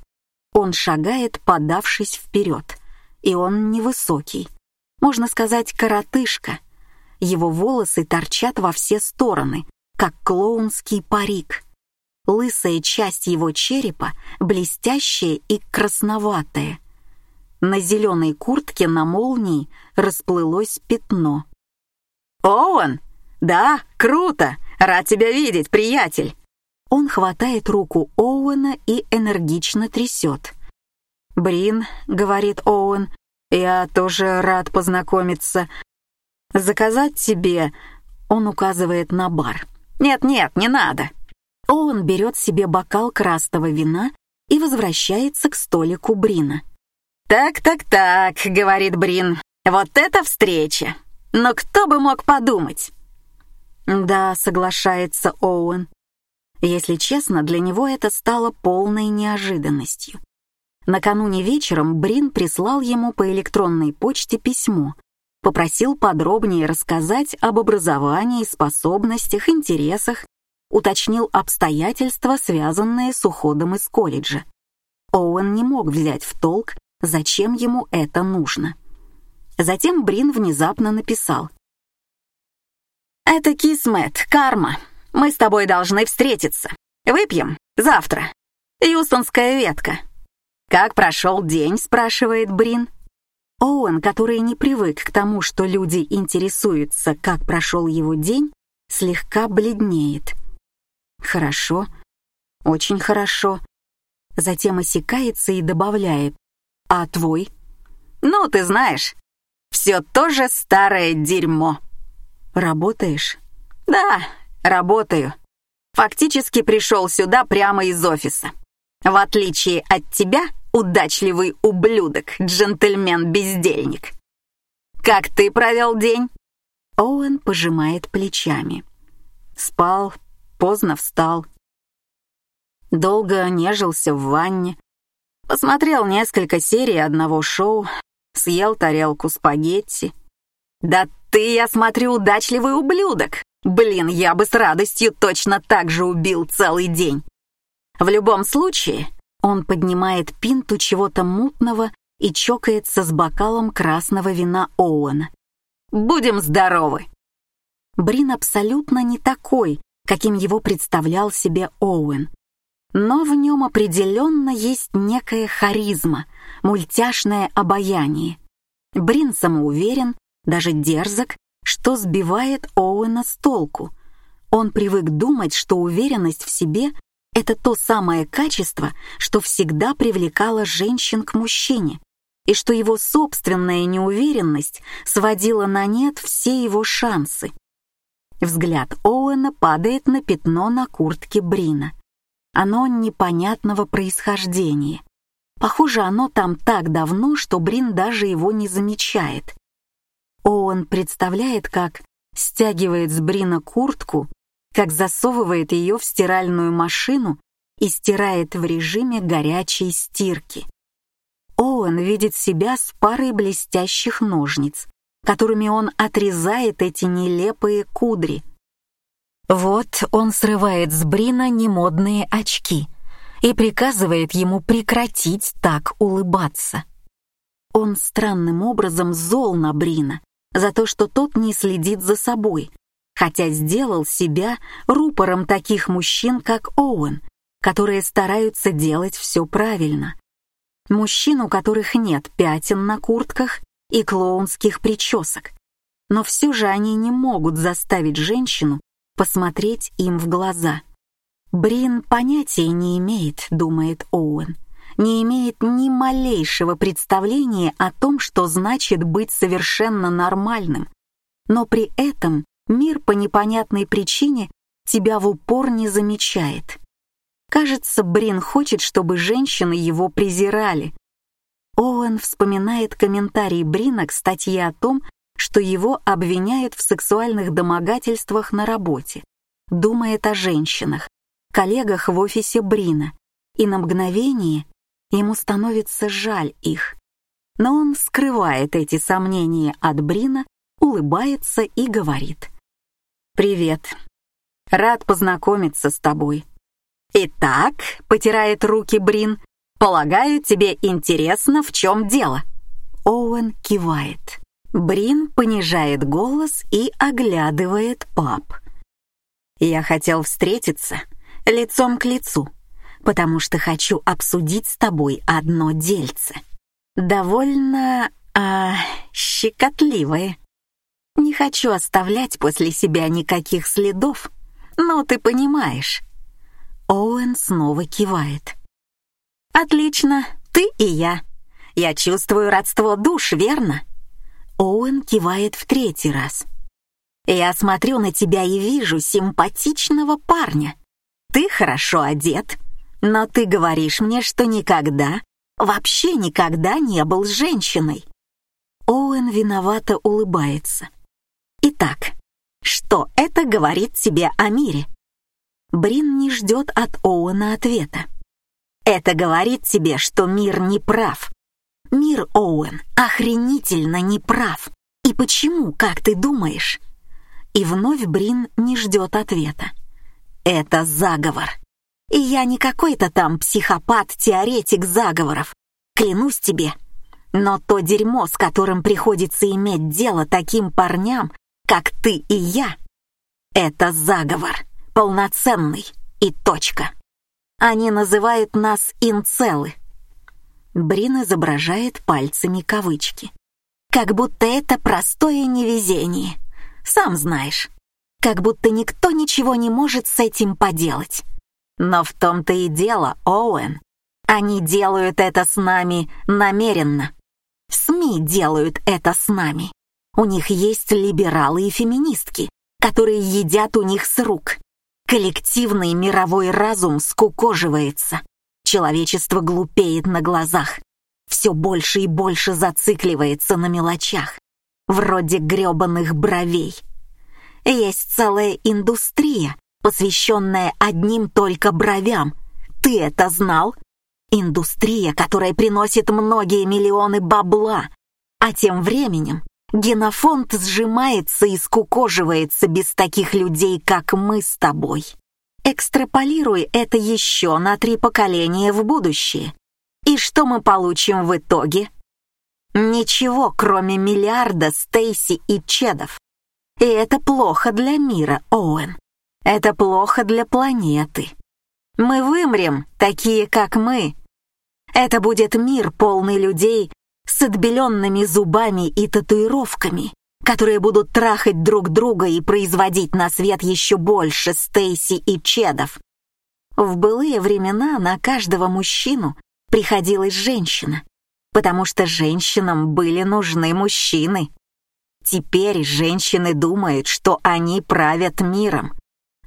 Он шагает, подавшись вперед, и он невысокий. Можно сказать, коротышка. Его волосы торчат во все стороны, как клоунский парик. Лысая часть его черепа блестящая и красноватая. На зеленой куртке на молнии расплылось пятно. «Оуэн! Да, круто! Рад тебя видеть, приятель!» Он хватает руку Оуэна и энергично трясет. «Брин», — говорит Оуэн, — «я тоже рад познакомиться. Заказать тебе...» — он указывает на бар. «Нет-нет, не надо». Оуэн берет себе бокал красного вина и возвращается к столику Брина. «Так-так-так», — говорит Брин, — «вот это встреча! Но кто бы мог подумать?» «Да», — соглашается Оуэн. Если честно, для него это стало полной неожиданностью. Накануне вечером Брин прислал ему по электронной почте письмо, попросил подробнее рассказать об образовании, способностях, интересах, уточнил обстоятельства, связанные с уходом из колледжа. Оуэн не мог взять в толк, зачем ему это нужно. Затем Брин внезапно написал. «Это Кисмет, карма. Мы с тобой должны встретиться. Выпьем завтра. Юстонская ветка». «Как прошел день?» — спрашивает Брин. Оуэн, который не привык к тому, что люди интересуются, как прошел его день, слегка бледнеет. «Хорошо, очень хорошо». Затем осекается и добавляет. А твой? Ну, ты знаешь, все тоже старое дерьмо. Работаешь? Да, работаю. Фактически пришел сюда прямо из офиса. В отличие от тебя, удачливый ублюдок, джентльмен-бездельник. Как ты провел день? Оуэн пожимает плечами. Спал, поздно встал. Долго нежился в ванне, Посмотрел несколько серий одного шоу, съел тарелку спагетти. «Да ты, я смотрю, удачливый ублюдок! Блин, я бы с радостью точно так же убил целый день!» В любом случае, он поднимает пинту чего-то мутного и чокается с бокалом красного вина Оуэна. «Будем здоровы!» Брин абсолютно не такой, каким его представлял себе Оуэн но в нем определенно есть некая харизма, мультяшное обаяние. Брин самоуверен, даже дерзок, что сбивает Оуэна с толку. Он привык думать, что уверенность в себе — это то самое качество, что всегда привлекало женщин к мужчине, и что его собственная неуверенность сводила на нет все его шансы. Взгляд Оуэна падает на пятно на куртке Брина. Оно непонятного происхождения. Похоже, оно там так давно, что Брин даже его не замечает. Он представляет, как стягивает с Брина куртку, как засовывает ее в стиральную машину и стирает в режиме горячей стирки. Оуэн видит себя с парой блестящих ножниц, которыми он отрезает эти нелепые кудри — вот он срывает с Брина немодные очки и приказывает ему прекратить так улыбаться. Он странным образом зол на Брина за то, что тот не следит за собой, хотя сделал себя рупором таких мужчин, как Оуэн, которые стараются делать все правильно. Мужчин, у которых нет пятен на куртках и клоунских причесок. Но все же они не могут заставить женщину посмотреть им в глаза. Брин понятия не имеет, думает Оуэн, не имеет ни малейшего представления о том, что значит быть совершенно нормальным, но при этом мир по непонятной причине тебя в упор не замечает. Кажется, Брин хочет, чтобы женщины его презирали. Оуэн вспоминает комментарий Брина к статье о том, что его обвиняют в сексуальных домогательствах на работе. Думает о женщинах, коллегах в офисе Брина, и на мгновение ему становится жаль их. Но он скрывает эти сомнения от Брина, улыбается и говорит. «Привет. Рад познакомиться с тобой». «Итак», — потирает руки Брин, «полагаю, тебе интересно, в чем дело?» Оуэн кивает. Брин понижает голос и оглядывает пап. «Я хотел встретиться лицом к лицу, потому что хочу обсудить с тобой одно дельце. Довольно... а... щекотливое. Не хочу оставлять после себя никаких следов, но ты понимаешь». Оуэн снова кивает. «Отлично, ты и я. Я чувствую родство душ, верно?» Оуэн кивает в третий раз. «Я смотрю на тебя и вижу симпатичного парня. Ты хорошо одет, но ты говоришь мне, что никогда, вообще никогда не был женщиной». Оуэн виновато улыбается. «Итак, что это говорит тебе о мире?» Брин не ждет от Оуэна ответа. «Это говорит тебе, что мир не прав. Мир, Оуэн, охренительно не прав. И почему, как ты думаешь?» И вновь Брин не ждет ответа. «Это заговор. И я не какой-то там психопат-теоретик заговоров. Клянусь тебе. Но то дерьмо, с которым приходится иметь дело таким парням, как ты и я, это заговор» полноценный и точка. Они называют нас инцелы. Брин изображает пальцами кавычки. Как будто это простое невезение. Сам знаешь. Как будто никто ничего не может с этим поделать. Но в том-то и дело, Оуэн. Они делают это с нами намеренно. СМИ делают это с нами. У них есть либералы и феминистки, которые едят у них с рук. Коллективный мировой разум скукоживается. Человечество глупеет на глазах. Все больше и больше зацикливается на мелочах, вроде грёбаных бровей. Есть целая индустрия, посвященная одним только бровям. Ты это знал? Индустрия, которая приносит многие миллионы бабла. А тем временем Генофонд сжимается и скукоживается без таких людей, как мы с тобой. Экстраполируй это еще на три поколения в будущее. И что мы получим в итоге? Ничего, кроме миллиарда Стейси и Чедов. И это плохо для мира, Оуэн. Это плохо для планеты. Мы вымрем, такие как мы. Это будет мир, полный людей, с отбеленными зубами и татуировками, которые будут трахать друг друга и производить на свет еще больше Стейси и Чедов. В былые времена на каждого мужчину приходилась женщина, потому что женщинам были нужны мужчины. Теперь женщины думают, что они правят миром.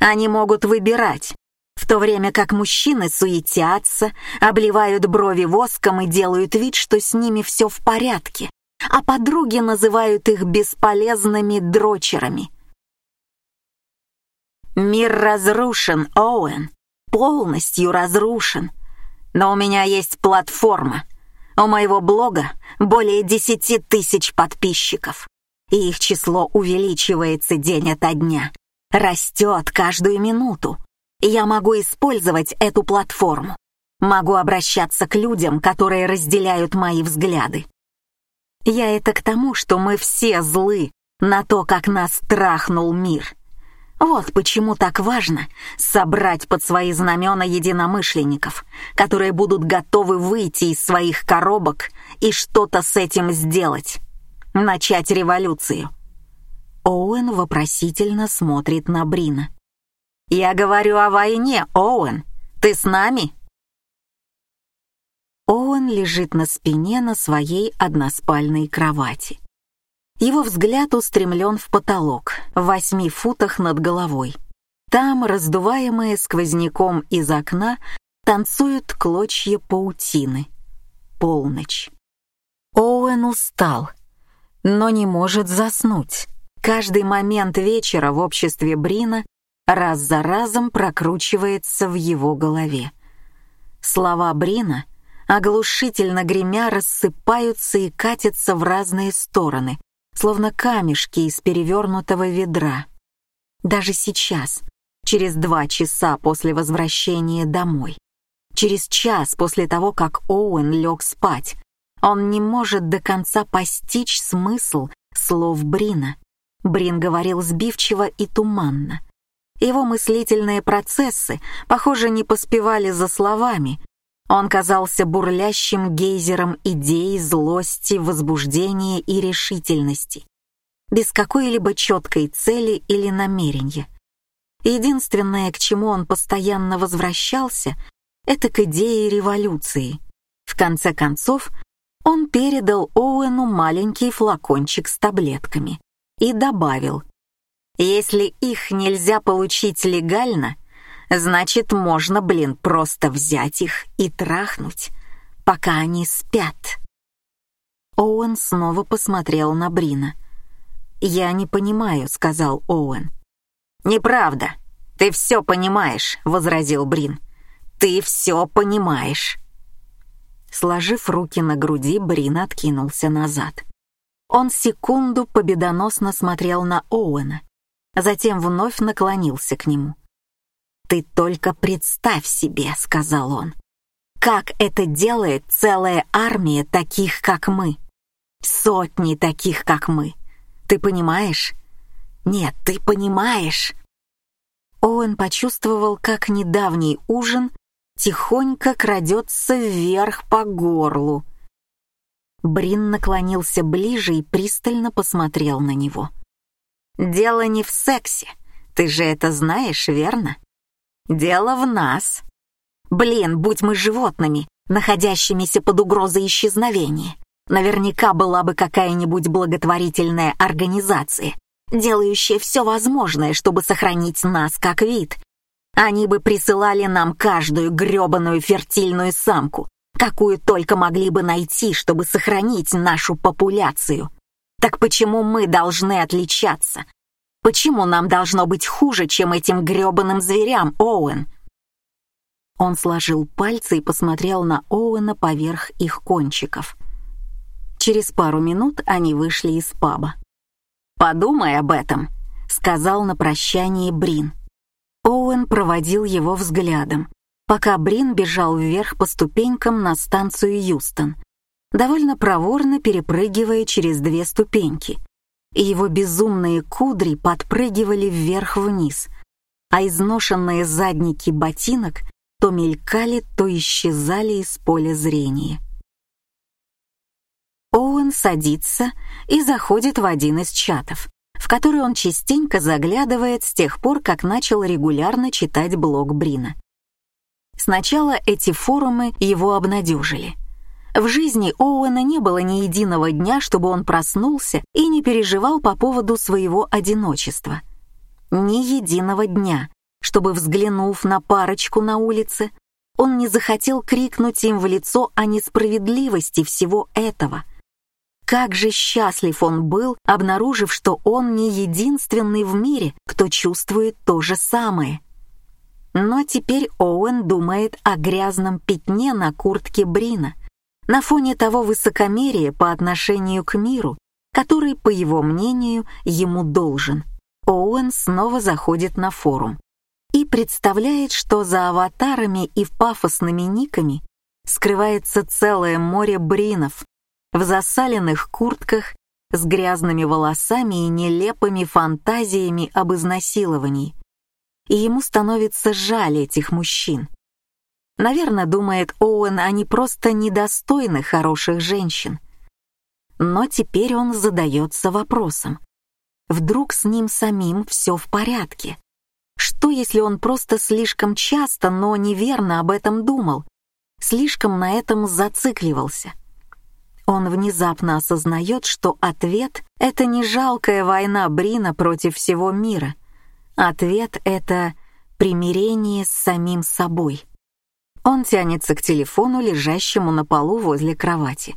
Они могут выбирать, в то время как мужчины суетятся, обливают брови воском и делают вид, что с ними все в порядке, а подруги называют их бесполезными дрочерами. Мир разрушен, Оуэн, полностью разрушен. Но у меня есть платформа. У моего блога более десяти тысяч подписчиков, и их число увеличивается день ото дня, растет каждую минуту я могу использовать эту платформу. Могу обращаться к людям, которые разделяют мои взгляды. Я это к тому, что мы все злы на то, как нас трахнул мир. Вот почему так важно собрать под свои знамена единомышленников, которые будут готовы выйти из своих коробок и что-то с этим сделать. Начать революцию. Оуэн вопросительно смотрит на Брина. «Я говорю о войне, Оуэн. Ты с нами?» Оуэн лежит на спине на своей односпальной кровати. Его взгляд устремлен в потолок, в восьми футах над головой. Там, раздуваемые сквозняком из окна, танцуют клочья паутины. Полночь. Оуэн устал, но не может заснуть. Каждый момент вечера в обществе Брина раз за разом прокручивается в его голове. Слова Брина, оглушительно гремя, рассыпаются и катятся в разные стороны, словно камешки из перевернутого ведра. Даже сейчас, через два часа после возвращения домой, через час после того, как Оуэн лег спать, он не может до конца постичь смысл слов Брина. Брин говорил сбивчиво и туманно. Его мыслительные процессы, похоже, не поспевали за словами. Он казался бурлящим гейзером идей, злости, возбуждения и решительности, без какой-либо четкой цели или намерения. Единственное, к чему он постоянно возвращался, это к идее революции. В конце концов, он передал Оуэну маленький флакончик с таблетками и добавил, «Если их нельзя получить легально, значит, можно, блин, просто взять их и трахнуть, пока они спят». Оуэн снова посмотрел на Брина. «Я не понимаю», — сказал Оуэн. «Неправда. Ты все понимаешь», — возразил Брин. «Ты все понимаешь». Сложив руки на груди, Брин откинулся назад. Он секунду победоносно смотрел на Оуэна, затем вновь наклонился к нему. «Ты только представь себе», — сказал он, — «как это делает целая армия таких, как мы. Сотни таких, как мы. Ты понимаешь? Нет, ты понимаешь». Оуэн почувствовал, как недавний ужин тихонько крадется вверх по горлу. Брин наклонился ближе и пристально посмотрел на него. «Дело не в сексе, ты же это знаешь, верно? Дело в нас. Блин, будь мы животными, находящимися под угрозой исчезновения, наверняка была бы какая-нибудь благотворительная организация, делающая все возможное, чтобы сохранить нас как вид, они бы присылали нам каждую грёбаную фертильную самку, какую только могли бы найти, чтобы сохранить нашу популяцию. Так почему мы должны отличаться? Почему нам должно быть хуже, чем этим грёбаным зверям, Оуэн? Он сложил пальцы и посмотрел на Оуэна поверх их кончиков. Через пару минут они вышли из паба. «Подумай об этом», — сказал на прощание Брин. Оуэн проводил его взглядом, пока Брин бежал вверх по ступенькам на станцию Юстон, довольно проворно перепрыгивая через две ступеньки, и его безумные кудри подпрыгивали вверх-вниз, а изношенные задники ботинок то мелькали, то исчезали из поля зрения. Оуэн садится и заходит в один из чатов в который он частенько заглядывает с тех пор, как начал регулярно читать блог Брина. Сначала эти форумы его обнадежили. В жизни Оуэна не было ни единого дня, чтобы он проснулся и не переживал по поводу своего одиночества. Ни единого дня, чтобы, взглянув на парочку на улице, он не захотел крикнуть им в лицо о несправедливости всего этого — как же счастлив он был, обнаружив, что он не единственный в мире, кто чувствует то же самое. Но теперь Оуэн думает о грязном пятне на куртке Брина, на фоне того высокомерия по отношению к миру, который, по его мнению, ему должен. Оуэн снова заходит на форум и представляет, что за аватарами и пафосными никами скрывается целое море бринов, в засаленных куртках, с грязными волосами и нелепыми фантазиями об изнасиловании. И ему становится жаль этих мужчин. Наверное, думает Оуэн, они просто недостойны хороших женщин. Но теперь он задается вопросом. Вдруг с ним самим все в порядке? Что, если он просто слишком часто, но неверно об этом думал, слишком на этом зацикливался? Он внезапно осознает, что ответ — это не жалкая война Брина против всего мира. Ответ — это примирение с самим собой. Он тянется к телефону, лежащему на полу возле кровати,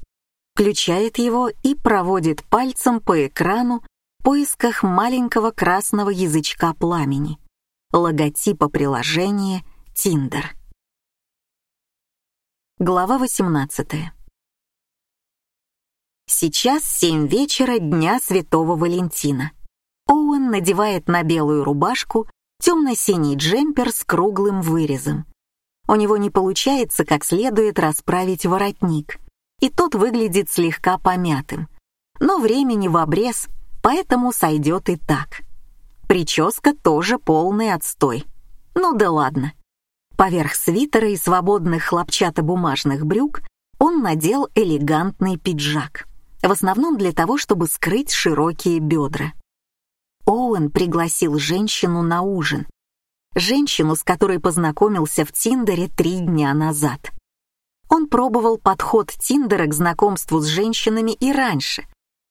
включает его и проводит пальцем по экрану в поисках маленького красного язычка пламени, логотипа приложения Tinder. Глава 18. Сейчас семь вечера дня Святого Валентина. Оуэн надевает на белую рубашку темно-синий джемпер с круглым вырезом. У него не получается как следует расправить воротник, и тот выглядит слегка помятым. Но времени в обрез, поэтому сойдет и так. Прическа тоже полный отстой. Ну да ладно. Поверх свитера и свободных хлопчатобумажных брюк он надел элегантный пиджак в основном для того, чтобы скрыть широкие бедра. Оуэн пригласил женщину на ужин. Женщину, с которой познакомился в Тиндере три дня назад. Он пробовал подход Тиндера к знакомству с женщинами и раньше,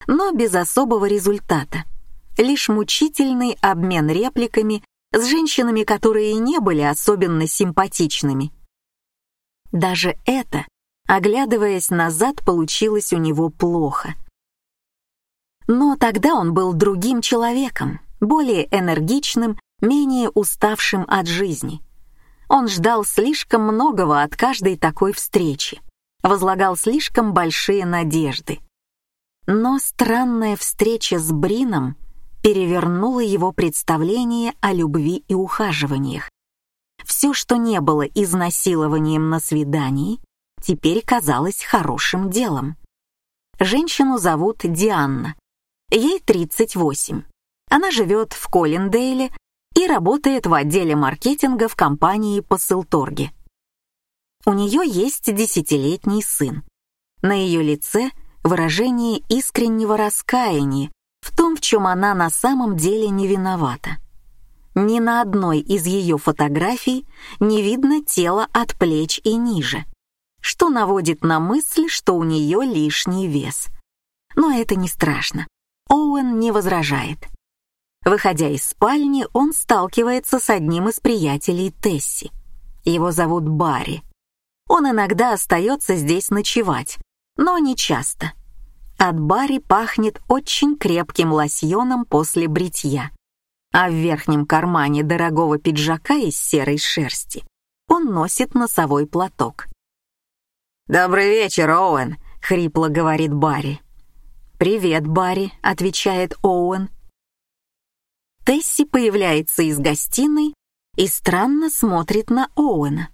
но без особого результата. Лишь мучительный обмен репликами с женщинами, которые не были особенно симпатичными. Даже это Оглядываясь назад, получилось у него плохо. Но тогда он был другим человеком, более энергичным, менее уставшим от жизни. Он ждал слишком многого от каждой такой встречи, возлагал слишком большие надежды. Но странная встреча с Брином перевернула его представление о любви и ухаживаниях. Все, что не было изнасилованием на свидании, теперь казалось хорошим делом. Женщину зовут Дианна. Ей 38. Она живет в Коллиндейле и работает в отделе маркетинга в компании Посылторге. У нее есть десятилетний сын. На ее лице выражение искреннего раскаяния в том, в чем она на самом деле не виновата. Ни на одной из ее фотографий не видно тела от плеч и ниже что наводит на мысль, что у нее лишний вес. Но это не страшно. Оуэн не возражает. Выходя из спальни, он сталкивается с одним из приятелей Тесси. Его зовут Барри. Он иногда остается здесь ночевать, но не часто. От Барри пахнет очень крепким лосьоном после бритья, а в верхнем кармане дорогого пиджака из серой шерсти он носит носовой платок. «Добрый вечер, Оуэн», — хрипло говорит Барри. «Привет, Барри», — отвечает Оуэн. Тесси появляется из гостиной и странно смотрит на Оуэна.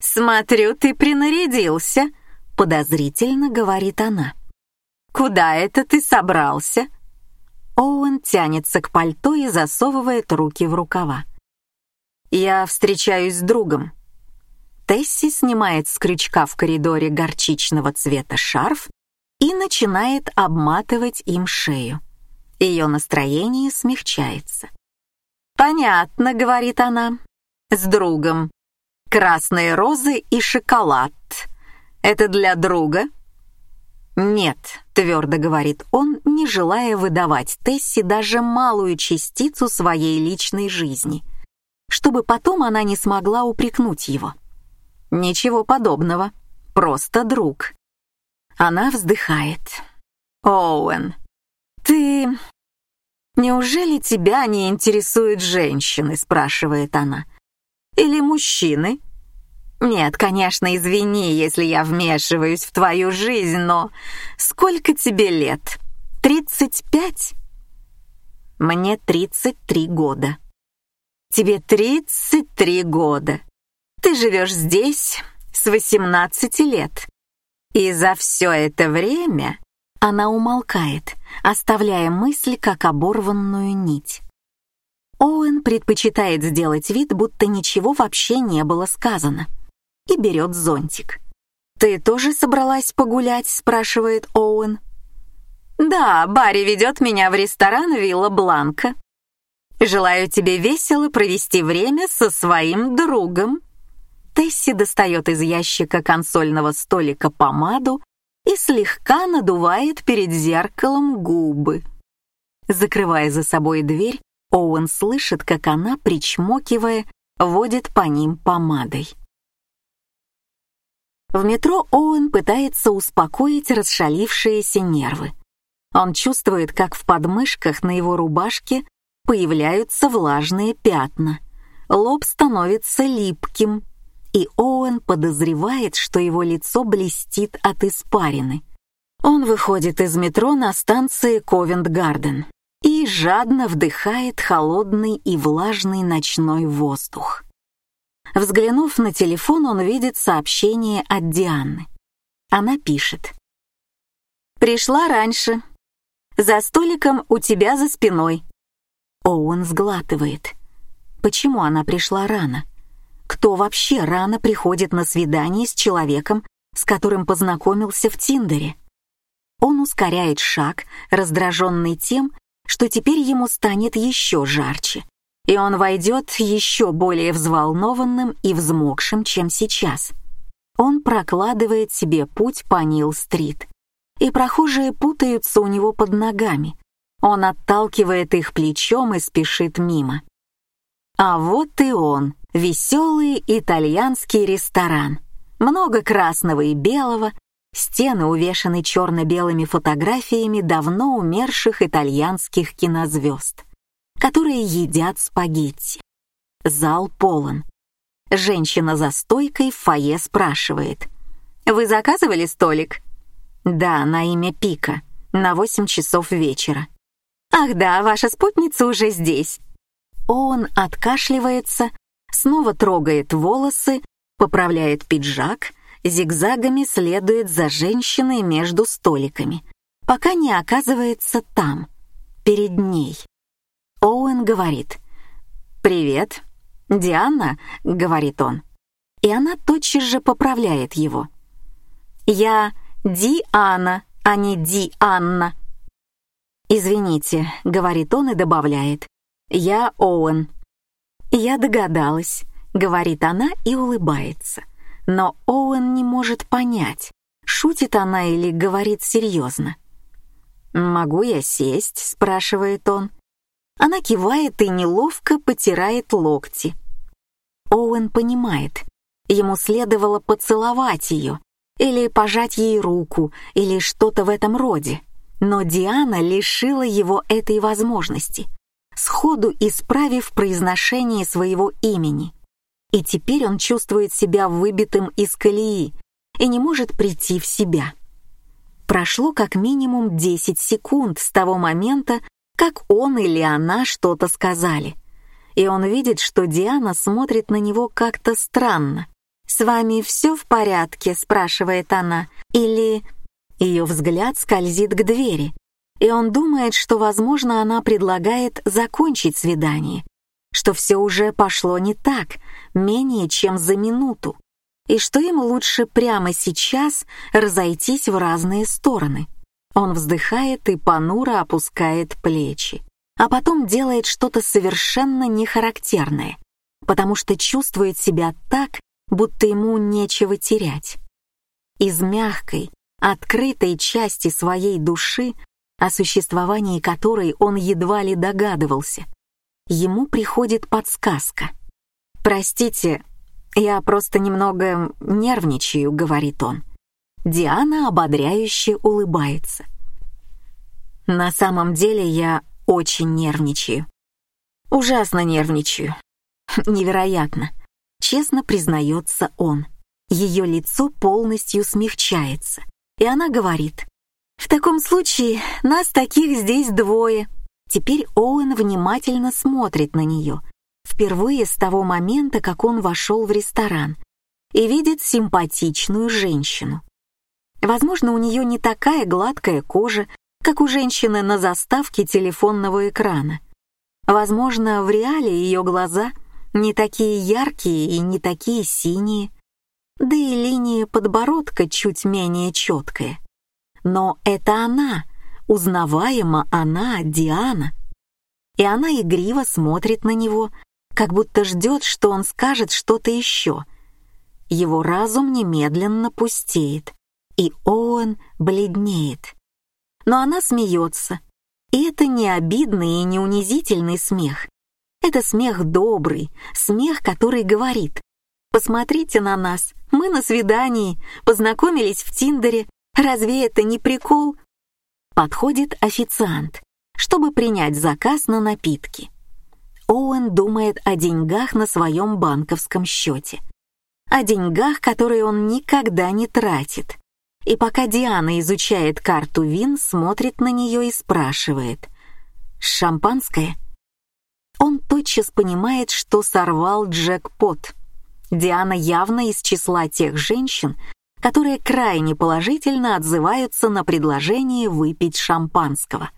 «Смотрю, ты принарядился», — подозрительно говорит она. «Куда это ты собрался?» Оуэн тянется к пальто и засовывает руки в рукава. «Я встречаюсь с другом», Тесси снимает с крючка в коридоре горчичного цвета шарф и начинает обматывать им шею. Ее настроение смягчается. «Понятно», — говорит она, — «с другом. Красные розы и шоколад. Это для друга?» «Нет», — твердо говорит он, не желая выдавать Тесси даже малую частицу своей личной жизни, чтобы потом она не смогла упрекнуть его. Ничего подобного. Просто друг. Она вздыхает. Оуэн, ты... Неужели тебя не интересуют женщины, спрашивает она. Или мужчины? Нет, конечно, извини, если я вмешиваюсь в твою жизнь, но сколько тебе лет? Тридцать пять? Мне тридцать три года. Тебе тридцать три года. Ты живешь здесь с 18 лет. И за все это время она умолкает, оставляя мысль как оборванную нить. Оуэн предпочитает сделать вид, будто ничего вообще не было сказано, и берет зонтик. «Ты тоже собралась погулять?» — спрашивает Оуэн. «Да, Барри ведет меня в ресторан «Вилла Бланка». Желаю тебе весело провести время со своим другом». Тесси достает из ящика консольного столика помаду и слегка надувает перед зеркалом губы. Закрывая за собой дверь, Оуэн слышит, как она, причмокивая, водит по ним помадой. В метро Оуэн пытается успокоить расшалившиеся нервы. Он чувствует, как в подмышках на его рубашке появляются влажные пятна. Лоб становится липким, и Оуэн подозревает, что его лицо блестит от испарины. Он выходит из метро на станции Ковент-Гарден и жадно вдыхает холодный и влажный ночной воздух. Взглянув на телефон, он видит сообщение от Дианы. Она пишет. «Пришла раньше. За столиком у тебя за спиной». Оуэн сглатывает. Почему она пришла рано? Кто вообще рано приходит на свидание с человеком, с которым познакомился в Тиндере? Он ускоряет шаг, раздраженный тем, что теперь ему станет еще жарче, и он войдет еще более взволнованным и взмокшим, чем сейчас. Он прокладывает себе путь по Нил-стрит, и прохожие путаются у него под ногами. Он отталкивает их плечом и спешит мимо. А вот и он, веселый итальянский ресторан. Много красного и белого, Стены увешаны черно-белыми фотографиями давно умерших итальянских кинозвезд, которые едят спагетти. Зал полон. Женщина за стойкой в фойе спрашивает. «Вы заказывали столик?» «Да, на имя Пика, на 8 часов вечера». «Ах да, ваша спутница уже здесь». Он откашливается, снова трогает волосы, поправляет пиджак — зигзагами следует за женщиной между столиками, пока не оказывается там, перед ней. Оуэн говорит «Привет». «Диана», — говорит он. И она тотчас же поправляет его. «Я Диана, а не Дианна». «Извините», — говорит он и добавляет. «Я Оуэн». «Я догадалась», — говорит она и улыбается но Оуэн не может понять, шутит она или говорит серьезно. «Могу я сесть?» — спрашивает он. Она кивает и неловко потирает локти. Оуэн понимает, ему следовало поцеловать ее, или пожать ей руку, или что-то в этом роде. Но Диана лишила его этой возможности, сходу исправив произношение своего имени — и теперь он чувствует себя выбитым из колеи и не может прийти в себя. Прошло как минимум 10 секунд с того момента, как он или она что-то сказали. И он видит, что Диана смотрит на него как-то странно. «С вами все в порядке?» — спрашивает она. Или... Ее взгляд скользит к двери, и он думает, что, возможно, она предлагает закончить свидание, что все уже пошло не так, менее чем за минуту, и что им лучше прямо сейчас разойтись в разные стороны. Он вздыхает и понуро опускает плечи, а потом делает что-то совершенно нехарактерное, потому что чувствует себя так, будто ему нечего терять. Из мягкой, открытой части своей души, о существовании которой он едва ли догадывался, ему приходит подсказка. «Простите, я просто немного нервничаю», — говорит он. Диана ободряюще улыбается. «На самом деле я очень нервничаю. Ужасно нервничаю. Невероятно. Честно признается он. Ее лицо полностью смягчается, и она говорит, «В таком случае нас таких здесь двое». Теперь Оуэн внимательно смотрит на нее, впервые с того момента, как он вошел в ресторан, и видит симпатичную женщину. Возможно, у нее не такая гладкая кожа, как у женщины на заставке телефонного экрана. Возможно, в реале ее глаза не такие яркие и не такие синие, да и линия подбородка чуть менее четкая. Но это она — узнаваема она, Диана. И она игриво смотрит на него, как будто ждет, что он скажет что-то еще. Его разум немедленно пустеет, и Оуэн бледнеет. Но она смеется, и это не обидный и не унизительный смех. Это смех добрый, смех, который говорит «Посмотрите на нас, Мы на свидании, познакомились в Тиндере. Разве это не прикол? Подходит официант, чтобы принять заказ на напитки. Оуэн думает о деньгах на своем банковском счете. О деньгах, которые он никогда не тратит. И пока Диана изучает карту вин, смотрит на нее и спрашивает. «Шампанское?» Он тотчас понимает, что сорвал джекпот. Диана явно из числа тех женщин, которые крайне положительно отзываются на предложение выпить шампанского.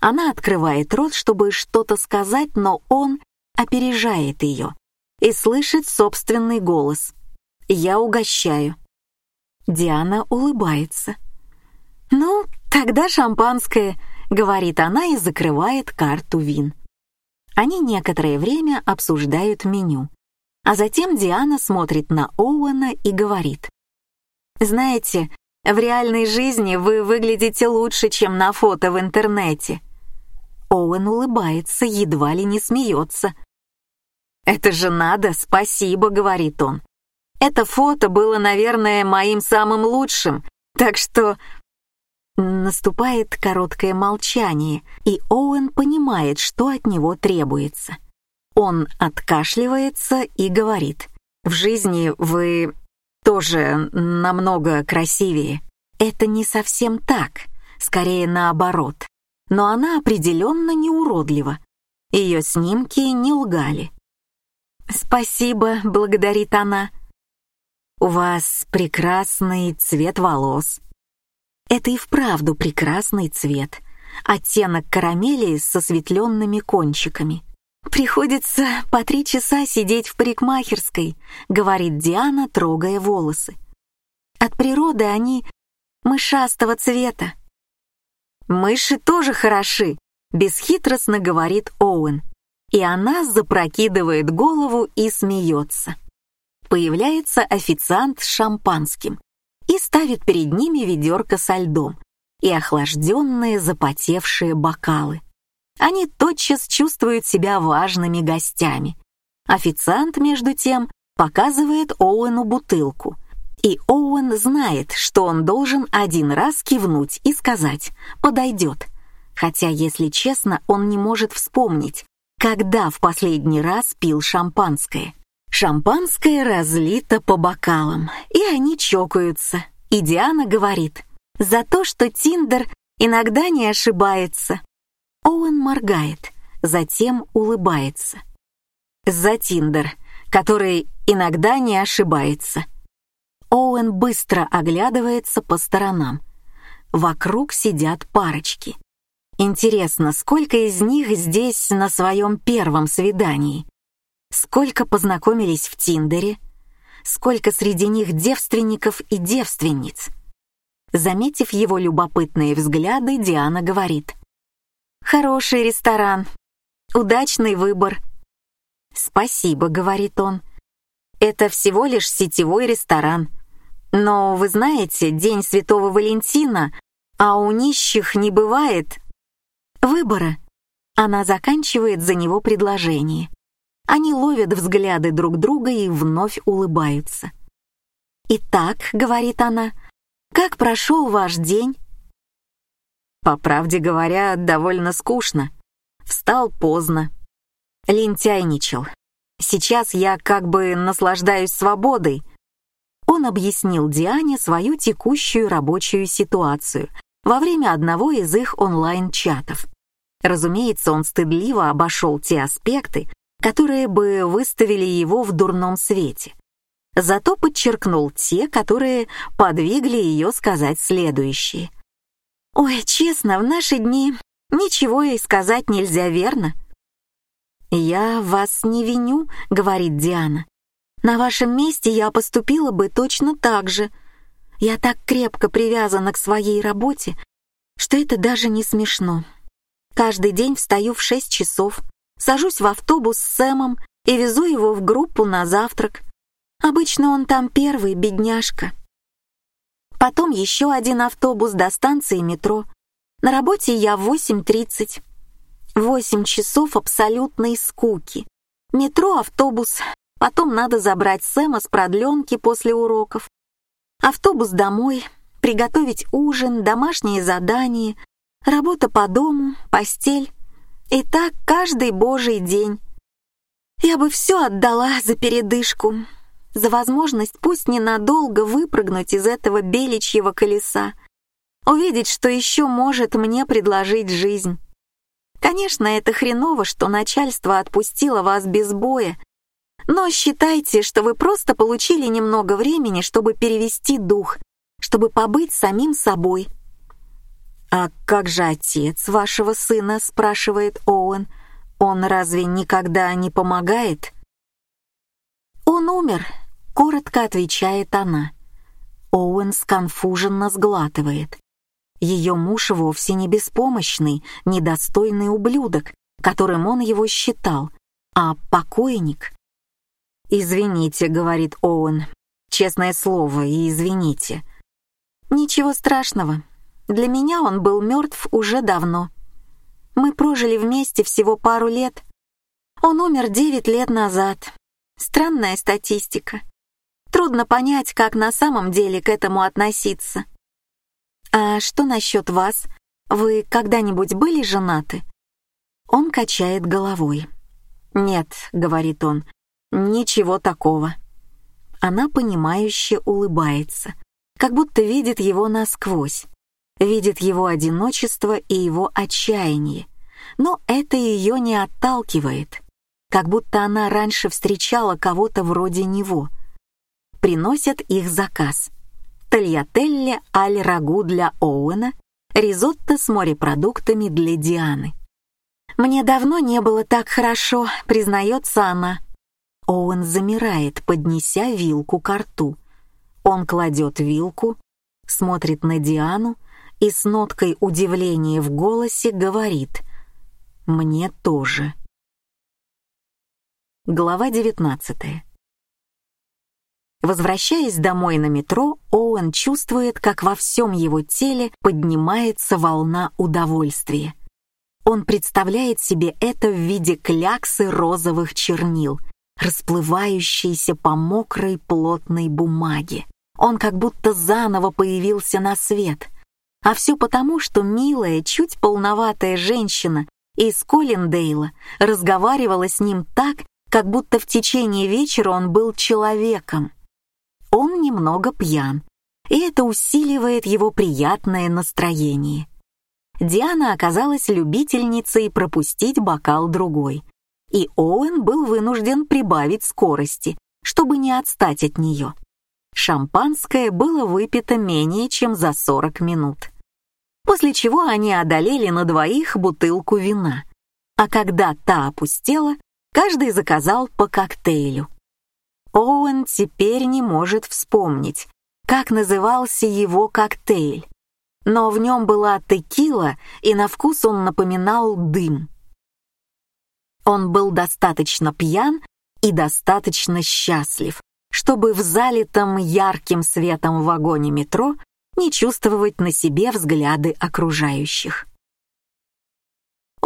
Она открывает рот, чтобы что-то сказать, но он опережает ее и слышит собственный голос. «Я угощаю». Диана улыбается. «Ну, тогда шампанское», — говорит она и закрывает карту вин. Они некоторое время обсуждают меню, а затем Диана смотрит на Оуэна и говорит. «Знаете, в реальной жизни вы выглядите лучше, чем на фото в интернете». Оуэн улыбается, едва ли не смеется. «Это же надо, спасибо», — говорит он. «Это фото было, наверное, моим самым лучшим, так что...» Наступает короткое молчание, и Оуэн понимает, что от него требуется. Он откашливается и говорит. «В жизни вы тоже намного красивее». Это не совсем так, скорее наоборот. Но она определенно не уродлива. Ее снимки не лгали. «Спасибо», — благодарит она. «У вас прекрасный цвет волос». Это и вправду прекрасный цвет. Оттенок карамели с осветленными кончиками. «Приходится по три часа сидеть в парикмахерской», — говорит Диана, трогая волосы. «От природы они мышастого цвета». «Мыши тоже хороши», — бесхитростно говорит Оуэн и она запрокидывает голову и смеется. Появляется официант с шампанским и ставит перед ними ведерко со льдом и охлажденные запотевшие бокалы. Они тотчас чувствуют себя важными гостями. Официант, между тем, показывает Оуэну бутылку, и Оуэн знает, что он должен один раз кивнуть и сказать «подойдет», хотя, если честно, он не может вспомнить, когда в последний раз пил шампанское. Шампанское разлито по бокалам, и они чокаются. И Диана говорит, за то, что Тиндер иногда не ошибается. Оуэн моргает, затем улыбается. За Тиндер, который иногда не ошибается. Оуэн быстро оглядывается по сторонам. Вокруг сидят парочки. Интересно, сколько из них здесь на своем первом свидании? Сколько познакомились в Тиндере? Сколько среди них девственников и девственниц? Заметив его любопытные взгляды, Диана говорит. «Хороший ресторан. Удачный выбор». «Спасибо», — говорит он. «Это всего лишь сетевой ресторан. Но, вы знаете, День Святого Валентина, а у нищих не бывает выбора. Она заканчивает за него предложение. Они ловят взгляды друг друга и вновь улыбаются. «Итак», — говорит она, — «как прошел ваш день?» По правде говоря, довольно скучно. Встал поздно. Лентяйничал. Сейчас я как бы наслаждаюсь свободой. Он объяснил Диане свою текущую рабочую ситуацию во время одного из их онлайн-чатов. Разумеется, он стыдливо обошел те аспекты, которые бы выставили его в дурном свете. Зато подчеркнул те, которые подвигли ее сказать следующее. «Ой, честно, в наши дни ничего и сказать нельзя, верно?» «Я вас не виню», — говорит Диана. «На вашем месте я поступила бы точно так же. Я так крепко привязана к своей работе, что это даже не смешно. Каждый день встаю в 6 часов, сажусь в автобус с Сэмом и везу его в группу на завтрак. Обычно он там первый, бедняжка. Потом еще один автобус до станции метро. На работе я в 8.30. Восемь часов абсолютной скуки. Метро, автобус, Потом надо забрать Сэма с продленки после уроков. Автобус домой, приготовить ужин, домашние задания, работа по дому, постель. И так каждый божий день. Я бы все отдала за передышку, за возможность пусть ненадолго выпрыгнуть из этого беличьего колеса, увидеть, что еще может мне предложить жизнь. Конечно, это хреново, что начальство отпустило вас без боя, но считайте, что вы просто получили немного времени, чтобы перевести дух, чтобы побыть самим собой. «А как же отец вашего сына?» — спрашивает Оуэн. «Он разве никогда не помогает?» «Он умер», — коротко отвечает она. Оуэн сконфуженно сглатывает. Ее муж вовсе не беспомощный, недостойный ублюдок, которым он его считал, а покойник. «Извините», — говорит Оуэн. «Честное слово, и извините». «Ничего страшного. Для меня он был мертв уже давно. Мы прожили вместе всего пару лет. Он умер девять лет назад. Странная статистика. Трудно понять, как на самом деле к этому относиться. А что насчет вас? Вы когда-нибудь были женаты? Он качает головой. Нет, говорит он, ничего такого. Она понимающе улыбается, как будто видит его насквозь, видит его одиночество и его отчаяние. Но это ее не отталкивает, как будто она раньше встречала кого-то вроде него. Приносят их заказ. Тольяттелле аль-рагу для Оуэна, ризотто с морепродуктами для Дианы. «Мне давно не было так хорошо», — признается она. Оуэн замирает, поднеся вилку к рту. Он кладет вилку, смотрит на Диану и с ноткой удивления в голосе говорит «Мне тоже». Глава девятнадцатая. Возвращаясь домой на метро, Оуэн чувствует, как во всем его теле поднимается волна удовольствия. Он представляет себе это в виде кляксы розовых чернил, расплывающейся по мокрой плотной бумаге. Он как будто заново появился на свет. А все потому, что милая, чуть полноватая женщина из Коллиндейла разговаривала с ним так, как будто в течение вечера он был человеком он немного пьян, и это усиливает его приятное настроение. Диана оказалась любительницей пропустить бокал другой, и Оуэн был вынужден прибавить скорости, чтобы не отстать от нее. Шампанское было выпито менее чем за 40 минут. После чего они одолели на двоих бутылку вина, а когда та опустела, каждый заказал по коктейлю. Оуэн теперь не может вспомнить, как назывался его коктейль, но в нем была текила, и на вкус он напоминал дым. Он был достаточно пьян и достаточно счастлив, чтобы в залитом ярким светом вагоне метро не чувствовать на себе взгляды окружающих.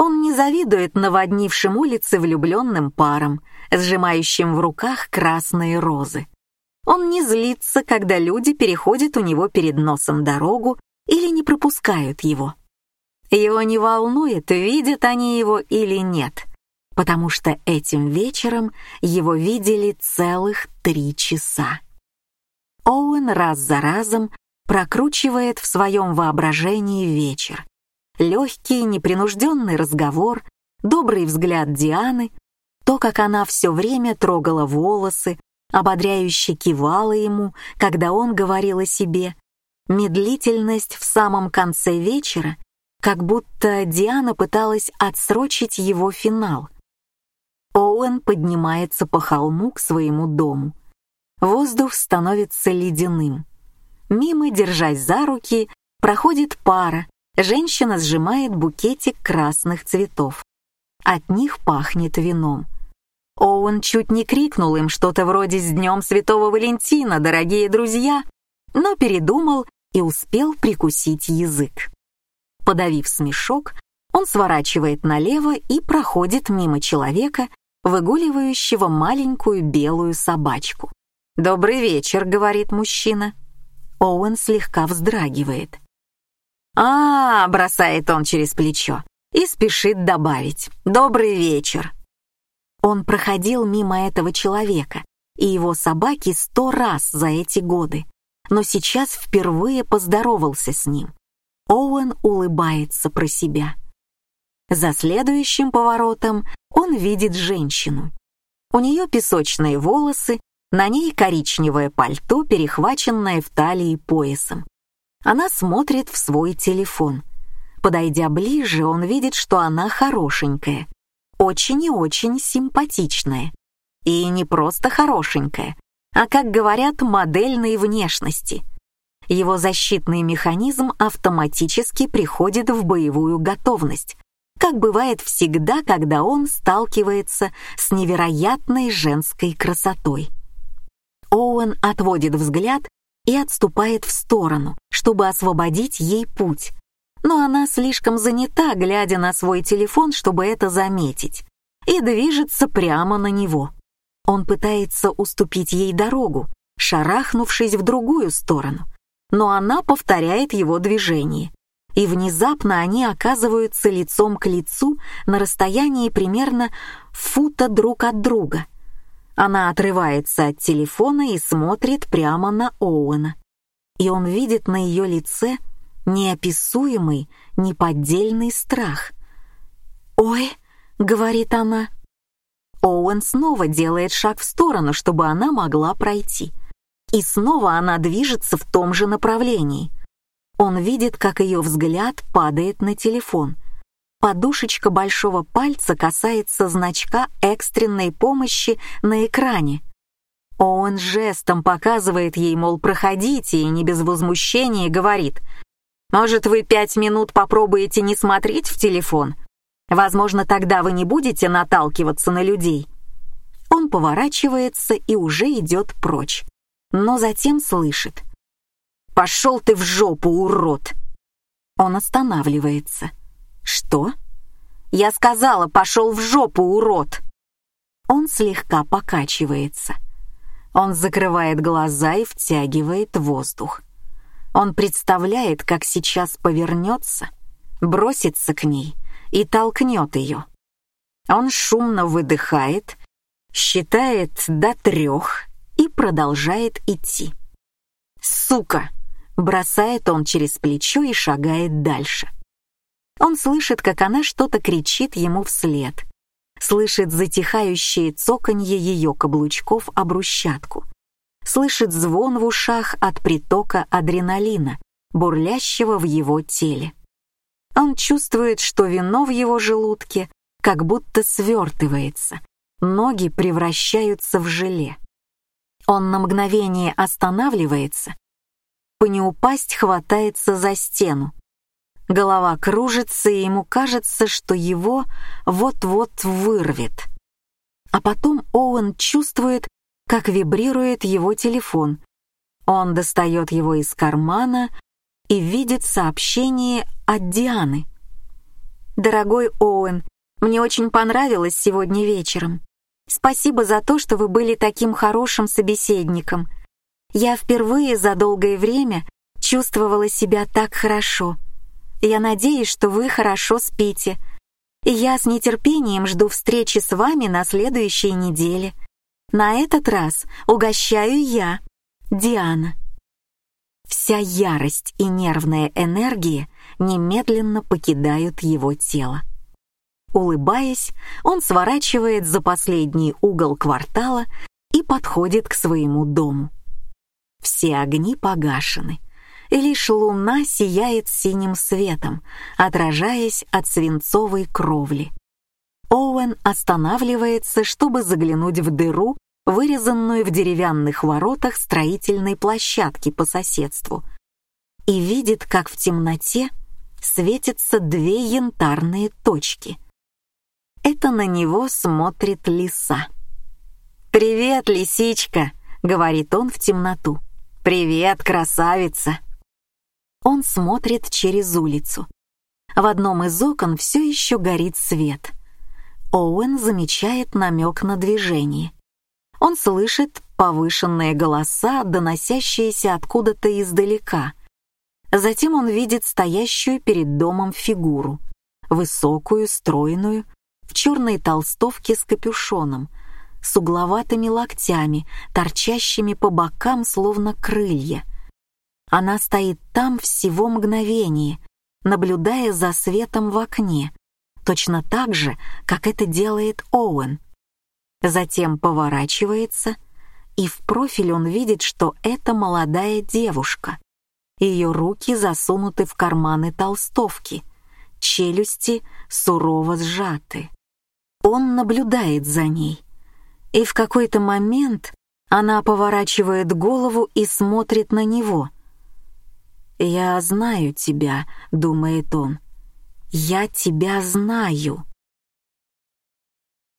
Он не завидует наводнившим улицы влюбленным парам, сжимающим в руках красные розы. Он не злится, когда люди переходят у него перед носом дорогу или не пропускают его. Его не волнует, видят они его или нет, потому что этим вечером его видели целых три часа. Оуэн раз за разом прокручивает в своем воображении вечер, легкий, непринужденный разговор, добрый взгляд Дианы, то, как она все время трогала волосы, ободряюще кивала ему, когда он говорил о себе, медлительность в самом конце вечера, как будто Диана пыталась отсрочить его финал. Оуэн поднимается по холму к своему дому. Воздух становится ледяным. Мимо, держась за руки, проходит пара, Женщина сжимает букетик красных цветов. От них пахнет вином. Оуэн чуть не крикнул им что-то вроде «С днем Святого Валентина, дорогие друзья!», но передумал и успел прикусить язык. Подавив смешок, он сворачивает налево и проходит мимо человека, выгуливающего маленькую белую собачку. «Добрый вечер», — говорит мужчина. Оуэн слегка вздрагивает. «А, бросает он через плечо и спешит добавить «Добрый вечер». Он проходил мимо этого человека и его собаки сто раз за эти годы, но сейчас впервые поздоровался с ним. Оуэн улыбается про себя. За следующим поворотом он видит женщину. У нее песочные волосы, на ней коричневое пальто, перехваченное в талии поясом. Она смотрит в свой телефон. Подойдя ближе, он видит, что она хорошенькая, очень и очень симпатичная. И не просто хорошенькая, а, как говорят, модельной внешности. Его защитный механизм автоматически приходит в боевую готовность, как бывает всегда, когда он сталкивается с невероятной женской красотой. Оуэн отводит взгляд и отступает в сторону, чтобы освободить ей путь. Но она слишком занята, глядя на свой телефон, чтобы это заметить, и движется прямо на него. Он пытается уступить ей дорогу, шарахнувшись в другую сторону, но она повторяет его движение, и внезапно они оказываются лицом к лицу на расстоянии примерно фута друг от друга. Она отрывается от телефона и смотрит прямо на Оуэна, и он видит на ее лице неописуемый, неподдельный страх. «Ой», — говорит она, — Оуэн снова делает шаг в сторону, чтобы она могла пройти. И снова она движется в том же направлении. Он видит, как ее взгляд падает на телефон. Подушечка большого пальца касается значка экстренной помощи на экране. Оуэн жестом показывает ей, мол, проходите, и не без возмущения говорит, «Может, вы пять минут попробуете не смотреть в телефон? Возможно, тогда вы не будете наталкиваться на людей. Он поворачивается и уже идет прочь, но затем слышит. «Пошел ты в жопу, урод!» Он останавливается. «Что?» «Я сказала, пошел в жопу, урод!» Он слегка покачивается. Он закрывает глаза и втягивает воздух. Он представляет, как сейчас повернется, бросится к ней — и толкнет ее. Он шумно выдыхает, считает до трех и продолжает идти. «Сука!» — бросает он через плечо и шагает дальше. Он слышит, как она что-то кричит ему вслед, слышит затихающее цоканье ее каблучков об брусчатку, слышит звон в ушах от притока адреналина, бурлящего в его теле. Он чувствует, что вино в его желудке как будто свертывается, ноги превращаются в желе. Он на мгновение останавливается, по не упасть хватается за стену. Голова кружится, и ему кажется, что его вот-вот вырвет. А потом Оуэн чувствует, как вибрирует его телефон. Он достает его из кармана и видит сообщение от Дианы. «Дорогой Оуэн, мне очень понравилось сегодня вечером. Спасибо за то, что вы были таким хорошим собеседником. Я впервые за долгое время чувствовала себя так хорошо. Я надеюсь, что вы хорошо спите. Я с нетерпением жду встречи с вами на следующей неделе. На этот раз угощаю я, Диана. Вся ярость и нервная энергия немедленно покидают его тело. Улыбаясь, он сворачивает за последний угол квартала и подходит к своему дому. Все огни погашены, и лишь луна сияет синим светом, отражаясь от свинцовой кровли. Оуэн останавливается, чтобы заглянуть в дыру вырезанную в деревянных воротах строительной площадки по соседству, и видит, как в темноте светятся две янтарные точки. Это на него смотрит лиса. «Привет, лисичка!» — говорит он в темноту. «Привет, красавица!» Он смотрит через улицу. В одном из окон все еще горит свет. Оуэн замечает намек на движение. Он слышит повышенные голоса, доносящиеся откуда-то издалека. Затем он видит стоящую перед домом фигуру, высокую, стройную, в черной толстовке с капюшоном, с угловатыми локтями, торчащими по бокам, словно крылья. Она стоит там всего мгновение, наблюдая за светом в окне, точно так же, как это делает Оуэн. Затем поворачивается, и в профиль он видит, что это молодая девушка. Ее руки засунуты в карманы толстовки, челюсти сурово сжаты. Он наблюдает за ней, и в какой-то момент она поворачивает голову и смотрит на него. «Я знаю тебя», — думает он. «Я тебя знаю».